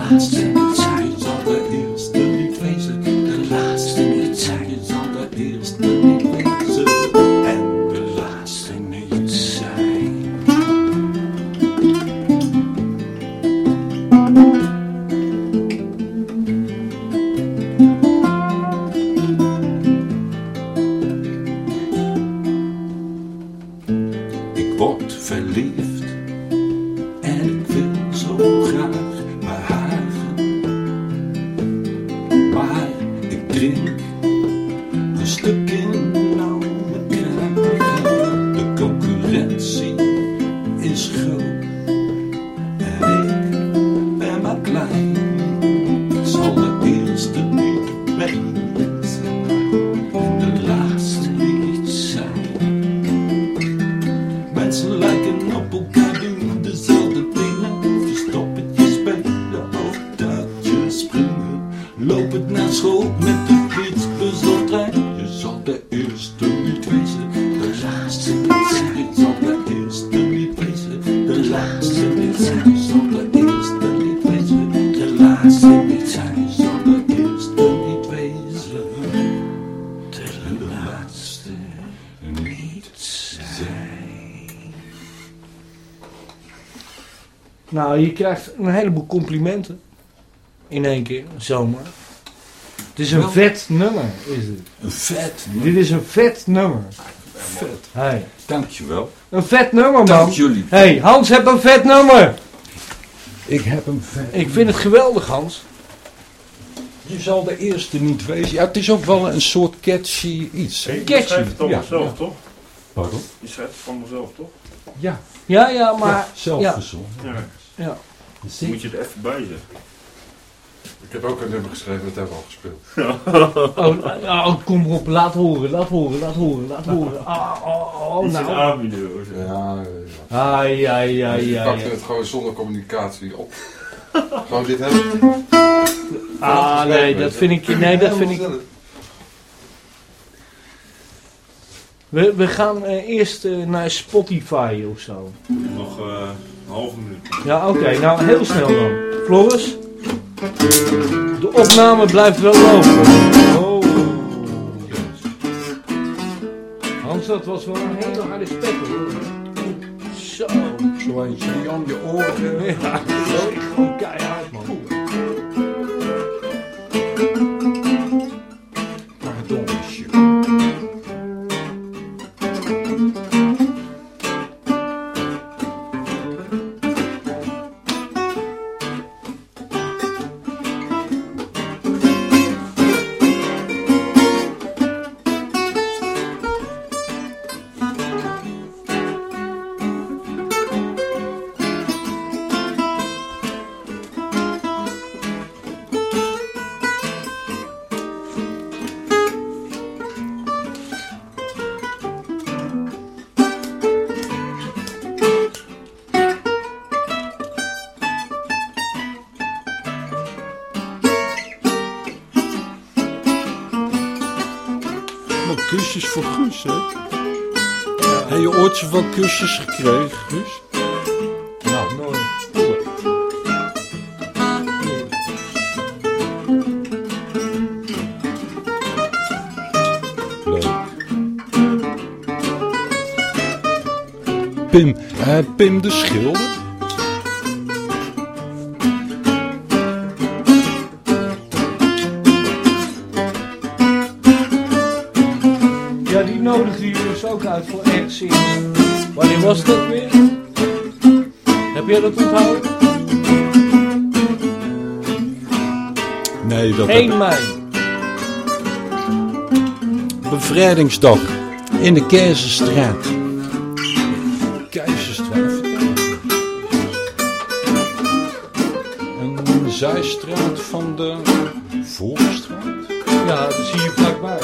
de een heleboel complimenten. In één keer, zomaar. Het is een Wel- vet nummer, is dit. Een vet, Dit is een vet nummer. vet. Hey. Dankjewel. Een vet nummer, man. Dank jullie. hey, Hans heeft een vet nummer. Ik heb hem vet. Ik vind het geweldig, Hans. Je zal de eerste niet wezen. Ja, het is ook wel een soort catchy iets. Hey, je Catchy. schrijft het allemaal Ja, zelf, ja. toch? Pardon? Je schrijft het allemaal zelf, toch? Ja, Ja, ja, maar... ja, zelf ja. Ja. Dan moet je er even bij zeggen. Ik heb ook een nummer geschreven, dat hebben we al gespeeld. Oh, nou, oh, kom op, laat horen, laat horen, laat horen, laat horen. Ah, oh, oh, in nou. Ja, ja. Ai, ai, ai, ai, pakte ai. het gewoon zonder communicatie op. Gewoon dit hebben. Ah, nee, dat vind ik... Nee, dat vind ik... We, we gaan eh, eerst eh, naar Spotify of zo. Nog eh, een halve minuut. Ja, oké. nou, heel snel dan. Floris? De opname blijft wel lopen. Oh. Hans, dat was wel een hele harde spek hoor. Zo. Zo eentje die om je oren. Ja, dat is echt gewoon keihard man. Heb je ooit zoveel kusjes gekregen, Guus? Nou, Nooit. leuk. Pim, eh, Pim de Schilder? Bevrijdingsdag in de Keizerstraat. Keizerstraat. Een zijstraat van de Voorstraat. Ja, dat zie je vlakbij.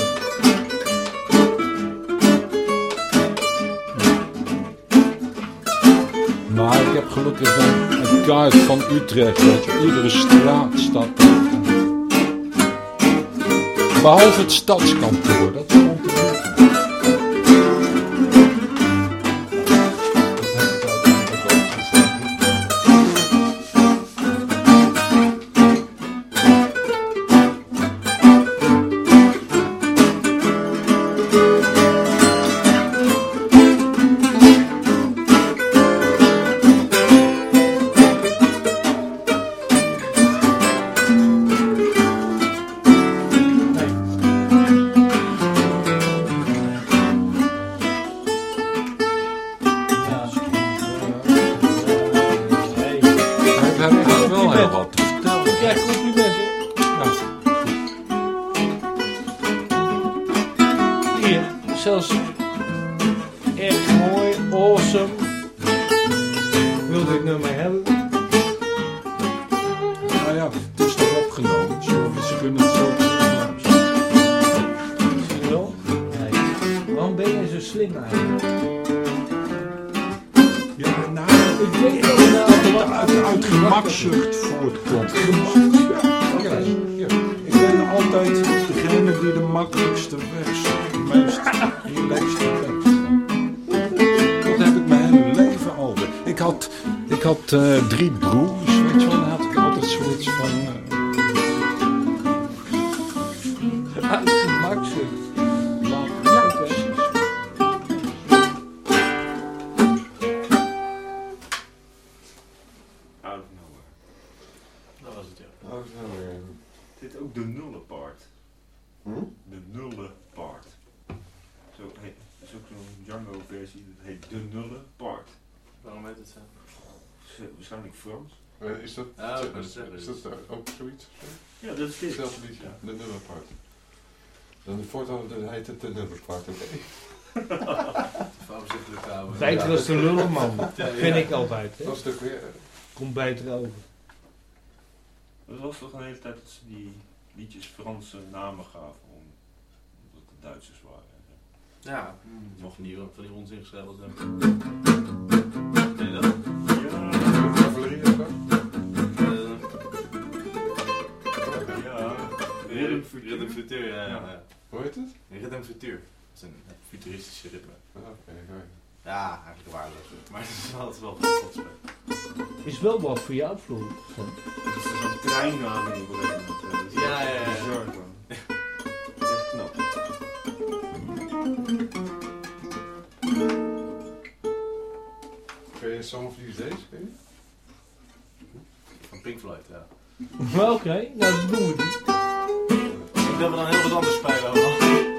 Maar ik heb gelukkig een, een kaart van Utrecht. Weet je, iedere straat staat. Behalve het stadskantoor. Eh, drie broers, weet je had ik altijd zoiets van... eh, Is dat, Ja, ik is, is dus- dat daar ook zoiets? Ja, dat is dit. Hetzelfde liedje, de nummerpart. Dan de voortaan heet het de nummerpart, oké. Houden. Beter als de lullen, man. Ja, ja. Vind ik altijd. Hè. Dat is natuurlijk weer... Komt beter over. Dat was toch een hele tijd dat ze die liedjes Franse namen gaven, om- omdat het Duitsers waren. Ja, nog nieuwe van die onzin geschreven zijn. Je dat? Ja, Rhythm Rhythm Rhythm Futur, ja, ja. Hoe heet het? Rhythm Futur. Dat is een futuristische ritme. Ah, Oké. Ja, eigenlijk waardeloos. Maar het is altijd wel spelen. Is wel wat voor jou, Floor. Dat is zo'n in moment. eh, dat is Ja, ja, ja. echt bizar gewoon. Echt knap. Ken je Song of These Days? Ken je? Van Pink Floyd, ja. Oké, nou dat doen we niet. We dan heel wat anders spelen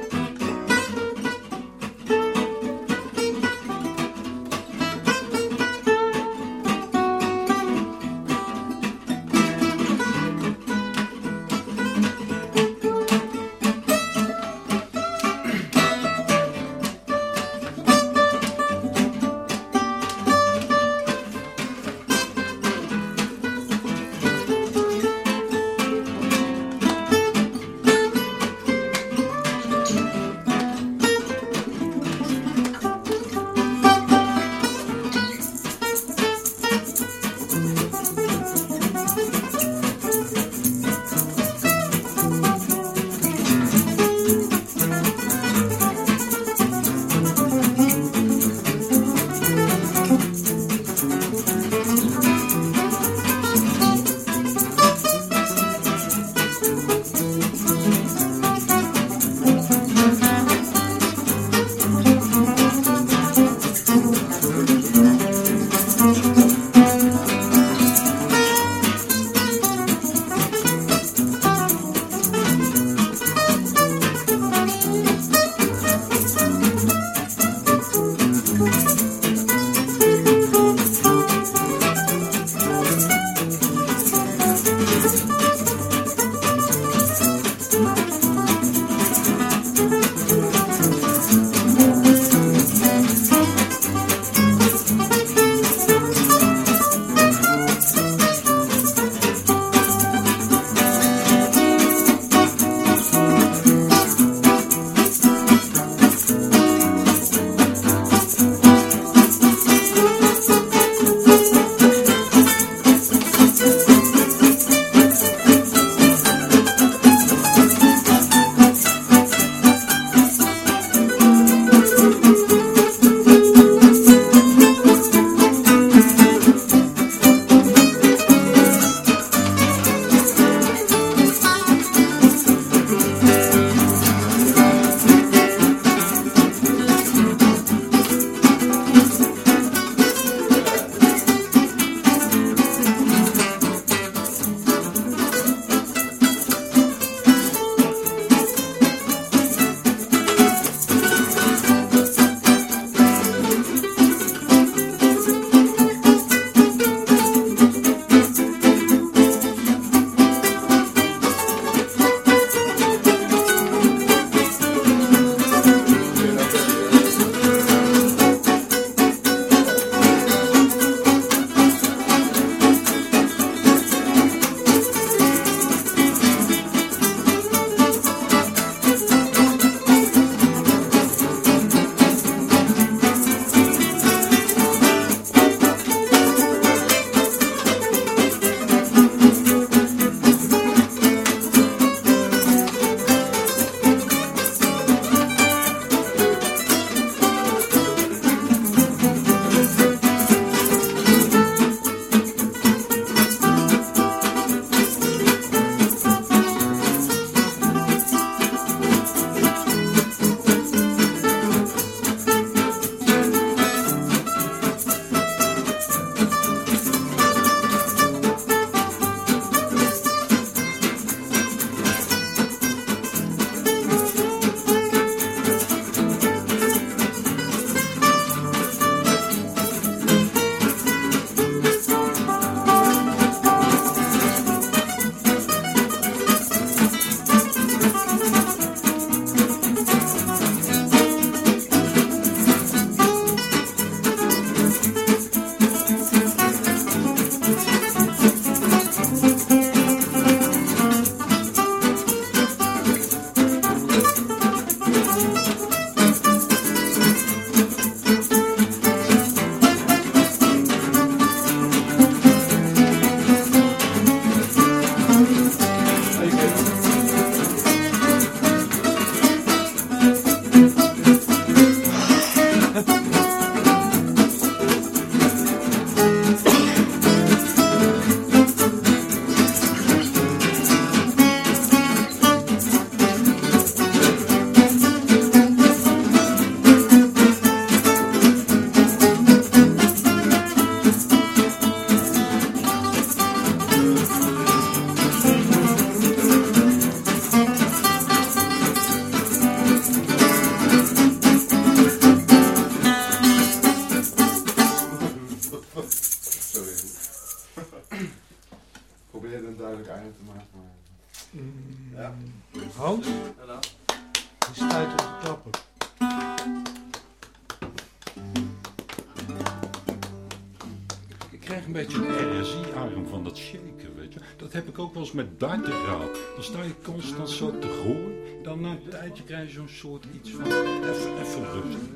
met dartenraad. Dan sta je constant zo te gooien. Dan na een tijdje krijg je zo'n soort iets van... Even rustig.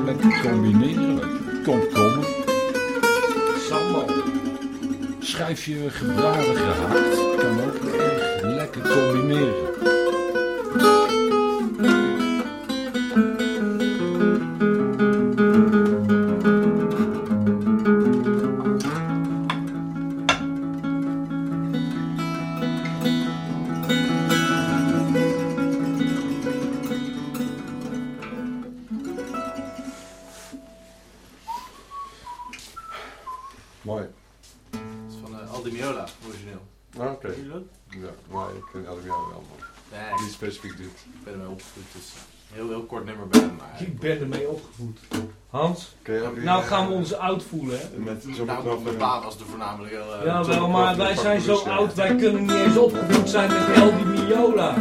Lekker combineren. Komkommer, Sambal. schijfje gebraden gehakt. Kan ook erg lekker combineren. Oud, wij kunnen niet eens opgevoed zijn met El Di Miola.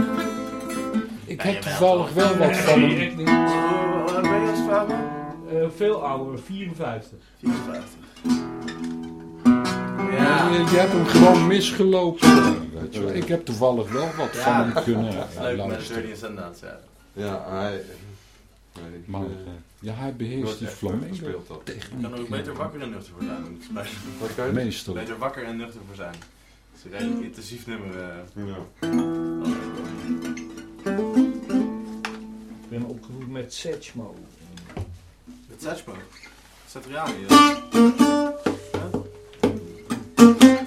Ik heb toevallig wel wat van hem. Hoe oud ben je als vader? Veel ouder, 54. 54. Ja. Ja. Je, je hebt hem gewoon misgelopen. Weet je wel. Ik heb toevallig wel wat Ja. van hem kunnen eh, Leuk met luisteren. Dirty Sundance, ja. Ja, hij... Nee, Maar eh, eh, ja, hij beheerst die flamenco. Je kan er ook beter wakker en nuchter voor zijn. Meestal. Beter wakker en nuchter voor zijn. Het is een redelijk intensief nummer. eh. Ja. Ik ben opgevoed met Setchmo. Met Satchmo. Satriani. Ja. Oh,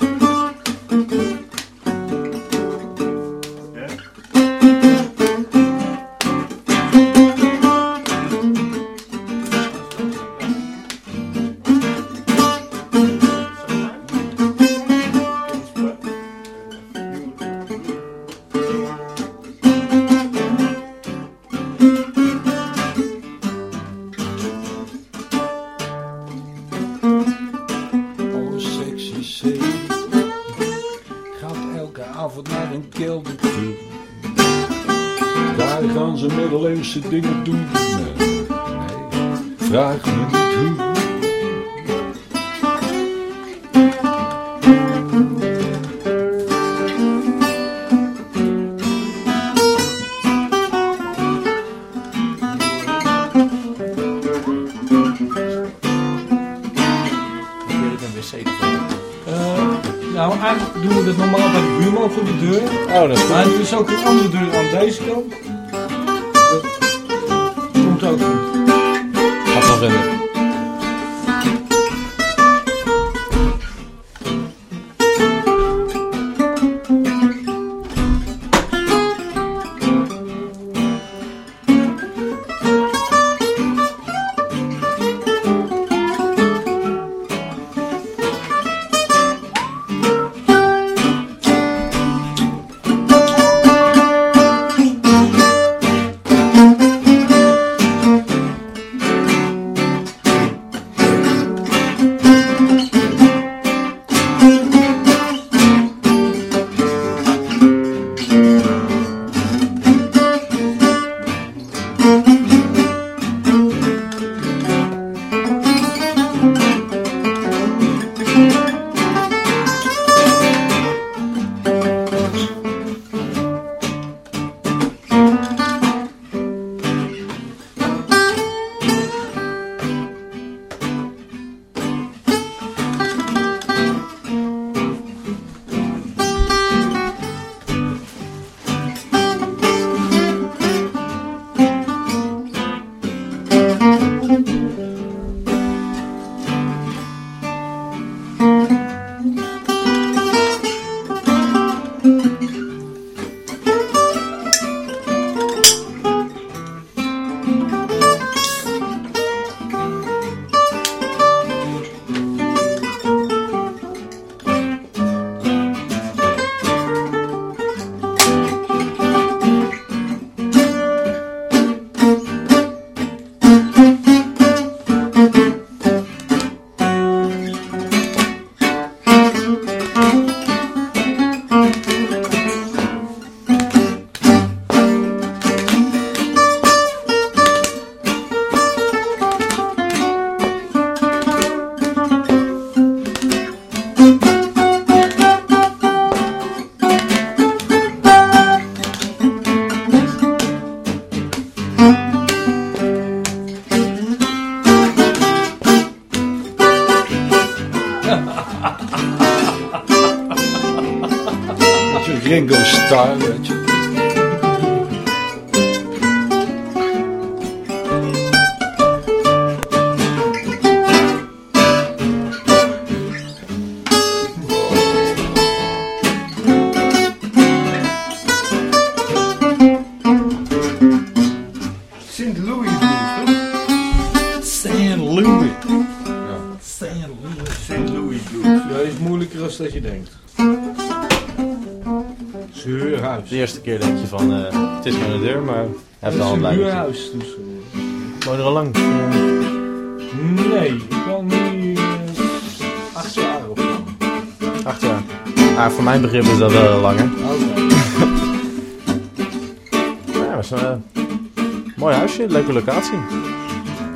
locatie.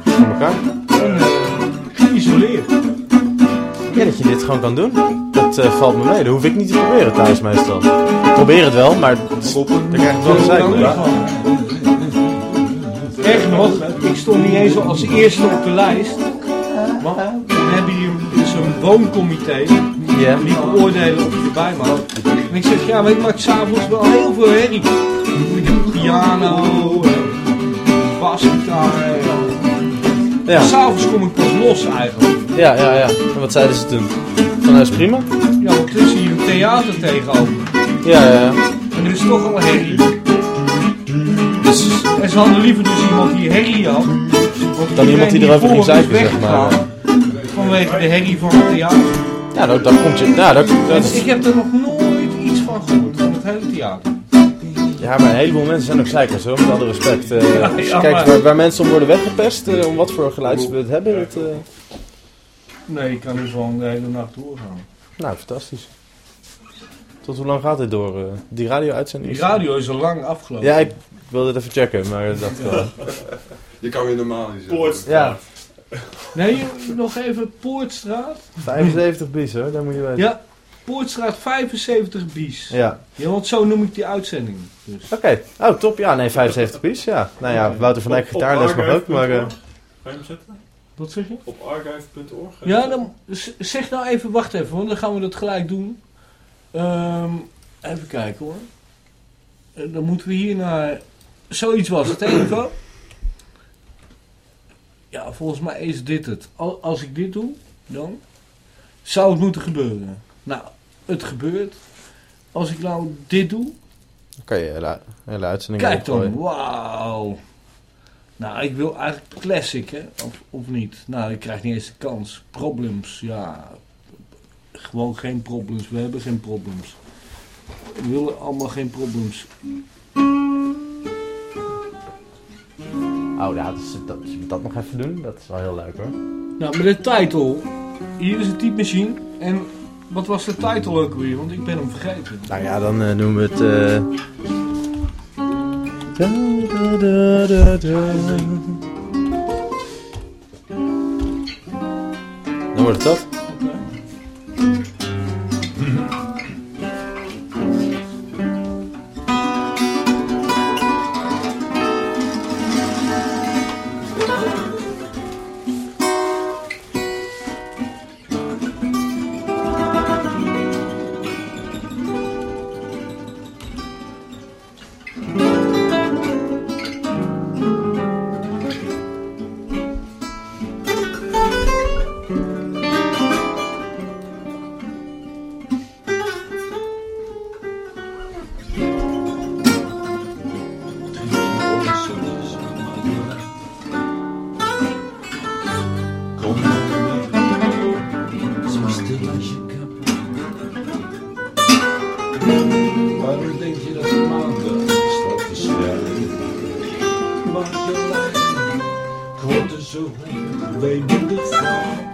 Voor elkaar. Geïsoleerd. Ja, dat je dit gewoon kan doen. Dat eh, valt me mee. Dat hoef ik niet te proberen thuis meestal. Ik probeer het wel, maar daar krijg ik wel een zeik mee. Erg nog, ik stond niet eens als eerste op de lijst. Want we hebben hier zo'n wooncomité Ja. die beoordelen of je erbij mag. En ik zeg, ja, maar ik maak s'avonds wel heel veel herrie. Ik heb piano, eh, basgitaar. eh. Ja. S'avonds kom ik pas los eigenlijk. ja, ja, ja. En wat zeiden ze toen? Van, dat is prima. Ja, want er is hier een theater tegenover. Ja, ja, ja. En er is toch al herrie. Dus, en ze hadden liever dus iemand die herrie had. Dan iemand die erover ging zeiken, zeg maar. Vanwege de herrie van het theater. Ja, dat, dat komt je... Ja, dat, dat is- ik heb er nog nooit iets van gehoord, van het hele theater. Ja, maar een heleboel mensen zijn ook zeikers, hoor. Met alle respect. Eh, Ja, als je ja, kijkt maar- waar, waar mensen om worden weggepest, eh, om wat voor geluid het hebben. Het, eh, Nee, ik kan nu gewoon de hele nacht doorgaan. nou, fantastisch. Tot hoe lang gaat dit door? eh, die radio-uitzending? Die radio is al lang afgelopen. Ja, ik wilde het even checken, maar dat wel. Je kan weer normaal niet zeggen. Poortstraat. Ja, Nee, nog even Poortstraat. 75 bies hoor, dat moet je weten. Ja, Poortstraat 75 bies. Ja. Ja, want zo noem ik die uitzending. Dus. Oké, oh top, ja, nee, 75 pies, ja. Nou ja, Wouter van Eyck gitaarles mag ook, maar... eh. Ga je hem zetten? Wat zeg je? Op archive.org? Ja, dan zeg nou even, wacht even, want dan gaan we dat gelijk doen. Ehm, even kijken hoor. Eh, Dan moeten we hier naar. Zoiets was het, Ivo? Ja, volgens mij is dit het. Al- Als ik dit doe, dan zou het moeten gebeuren. Nou, het gebeurt. Als ik nou dit doe, Oké, hele, hele uitzending kijk dan, wauw. Nou, ik wil eigenlijk classic, hè? Of, of niet? Nou, ik krijg niet eens de kans. Problems, ja. Gewoon geen problems. We hebben geen problems. We willen allemaal geen problems. Oh ja, is- dat, als we dat nog even doen, dat is wel heel leuk hoor. Nou, met de titel. Hier is een typemachine. En wat was de titel ook weer? Want ik ben hem vergeten. Nou ja, dan eh, noemen we het... eh da, da, da, da, da. Dan wordt het dat. Waarom denk je dat de maandag staat te schrijven? Maar je lijn wordt er zo weemoedig van.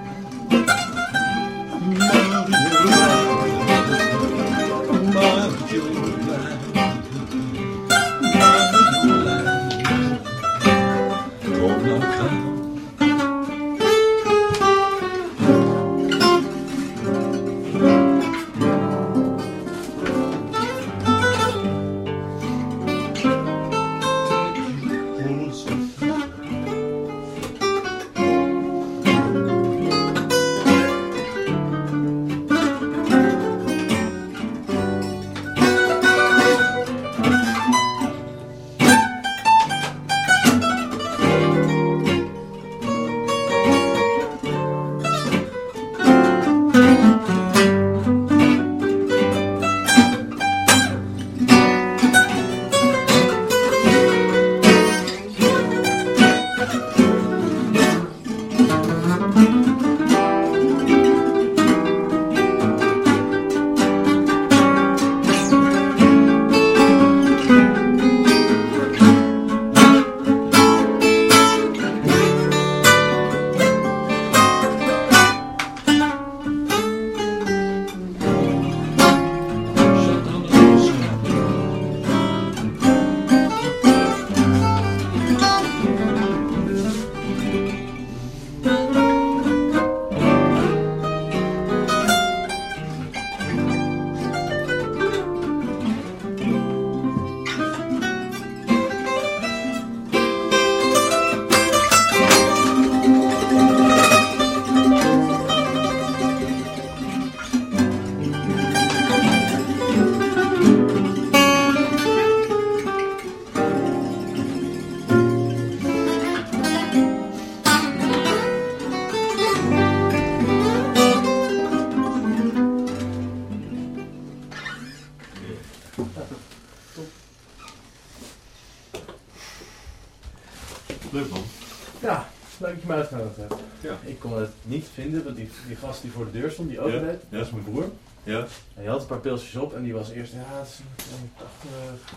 De deur stond, die open deed, ja. dat is mijn broer. Ja? En hij had een paar pilsjes op en die was eerst, ja, het is een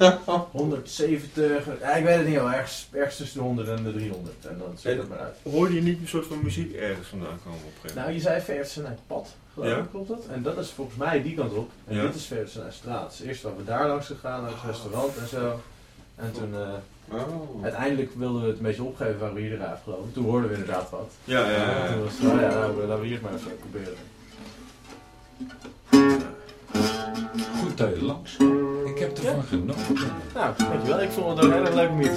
180, 170, ja, ik weet het niet wel, ergens, ergens tussen de 100 en de 300. En dan ik het maar uit. Hoorde je niet een soort van muziek ergens vandaan komen op een gegeven Nou, je zei Veertsenij pad, geloof Ja. ik, klopt dat? En dat is volgens mij die kant op. En Ja. dit is Veertsenij straat. Dus eerst waren we daar langs gegaan, naar het restaurant en zo. En toen, eh, Oh. uiteindelijk wilden we het een beetje opgeven, waren we hier eruit gelopen. Toen hoorden we inderdaad wat. Ja, ja, ja. En ja. toen was het, oh ja, nou, laten we hier maar even proberen. Goed dat je langs. Ik heb ervan genoten. Nou, dankjewel. Ik vond het ook heel erg leuk om hier te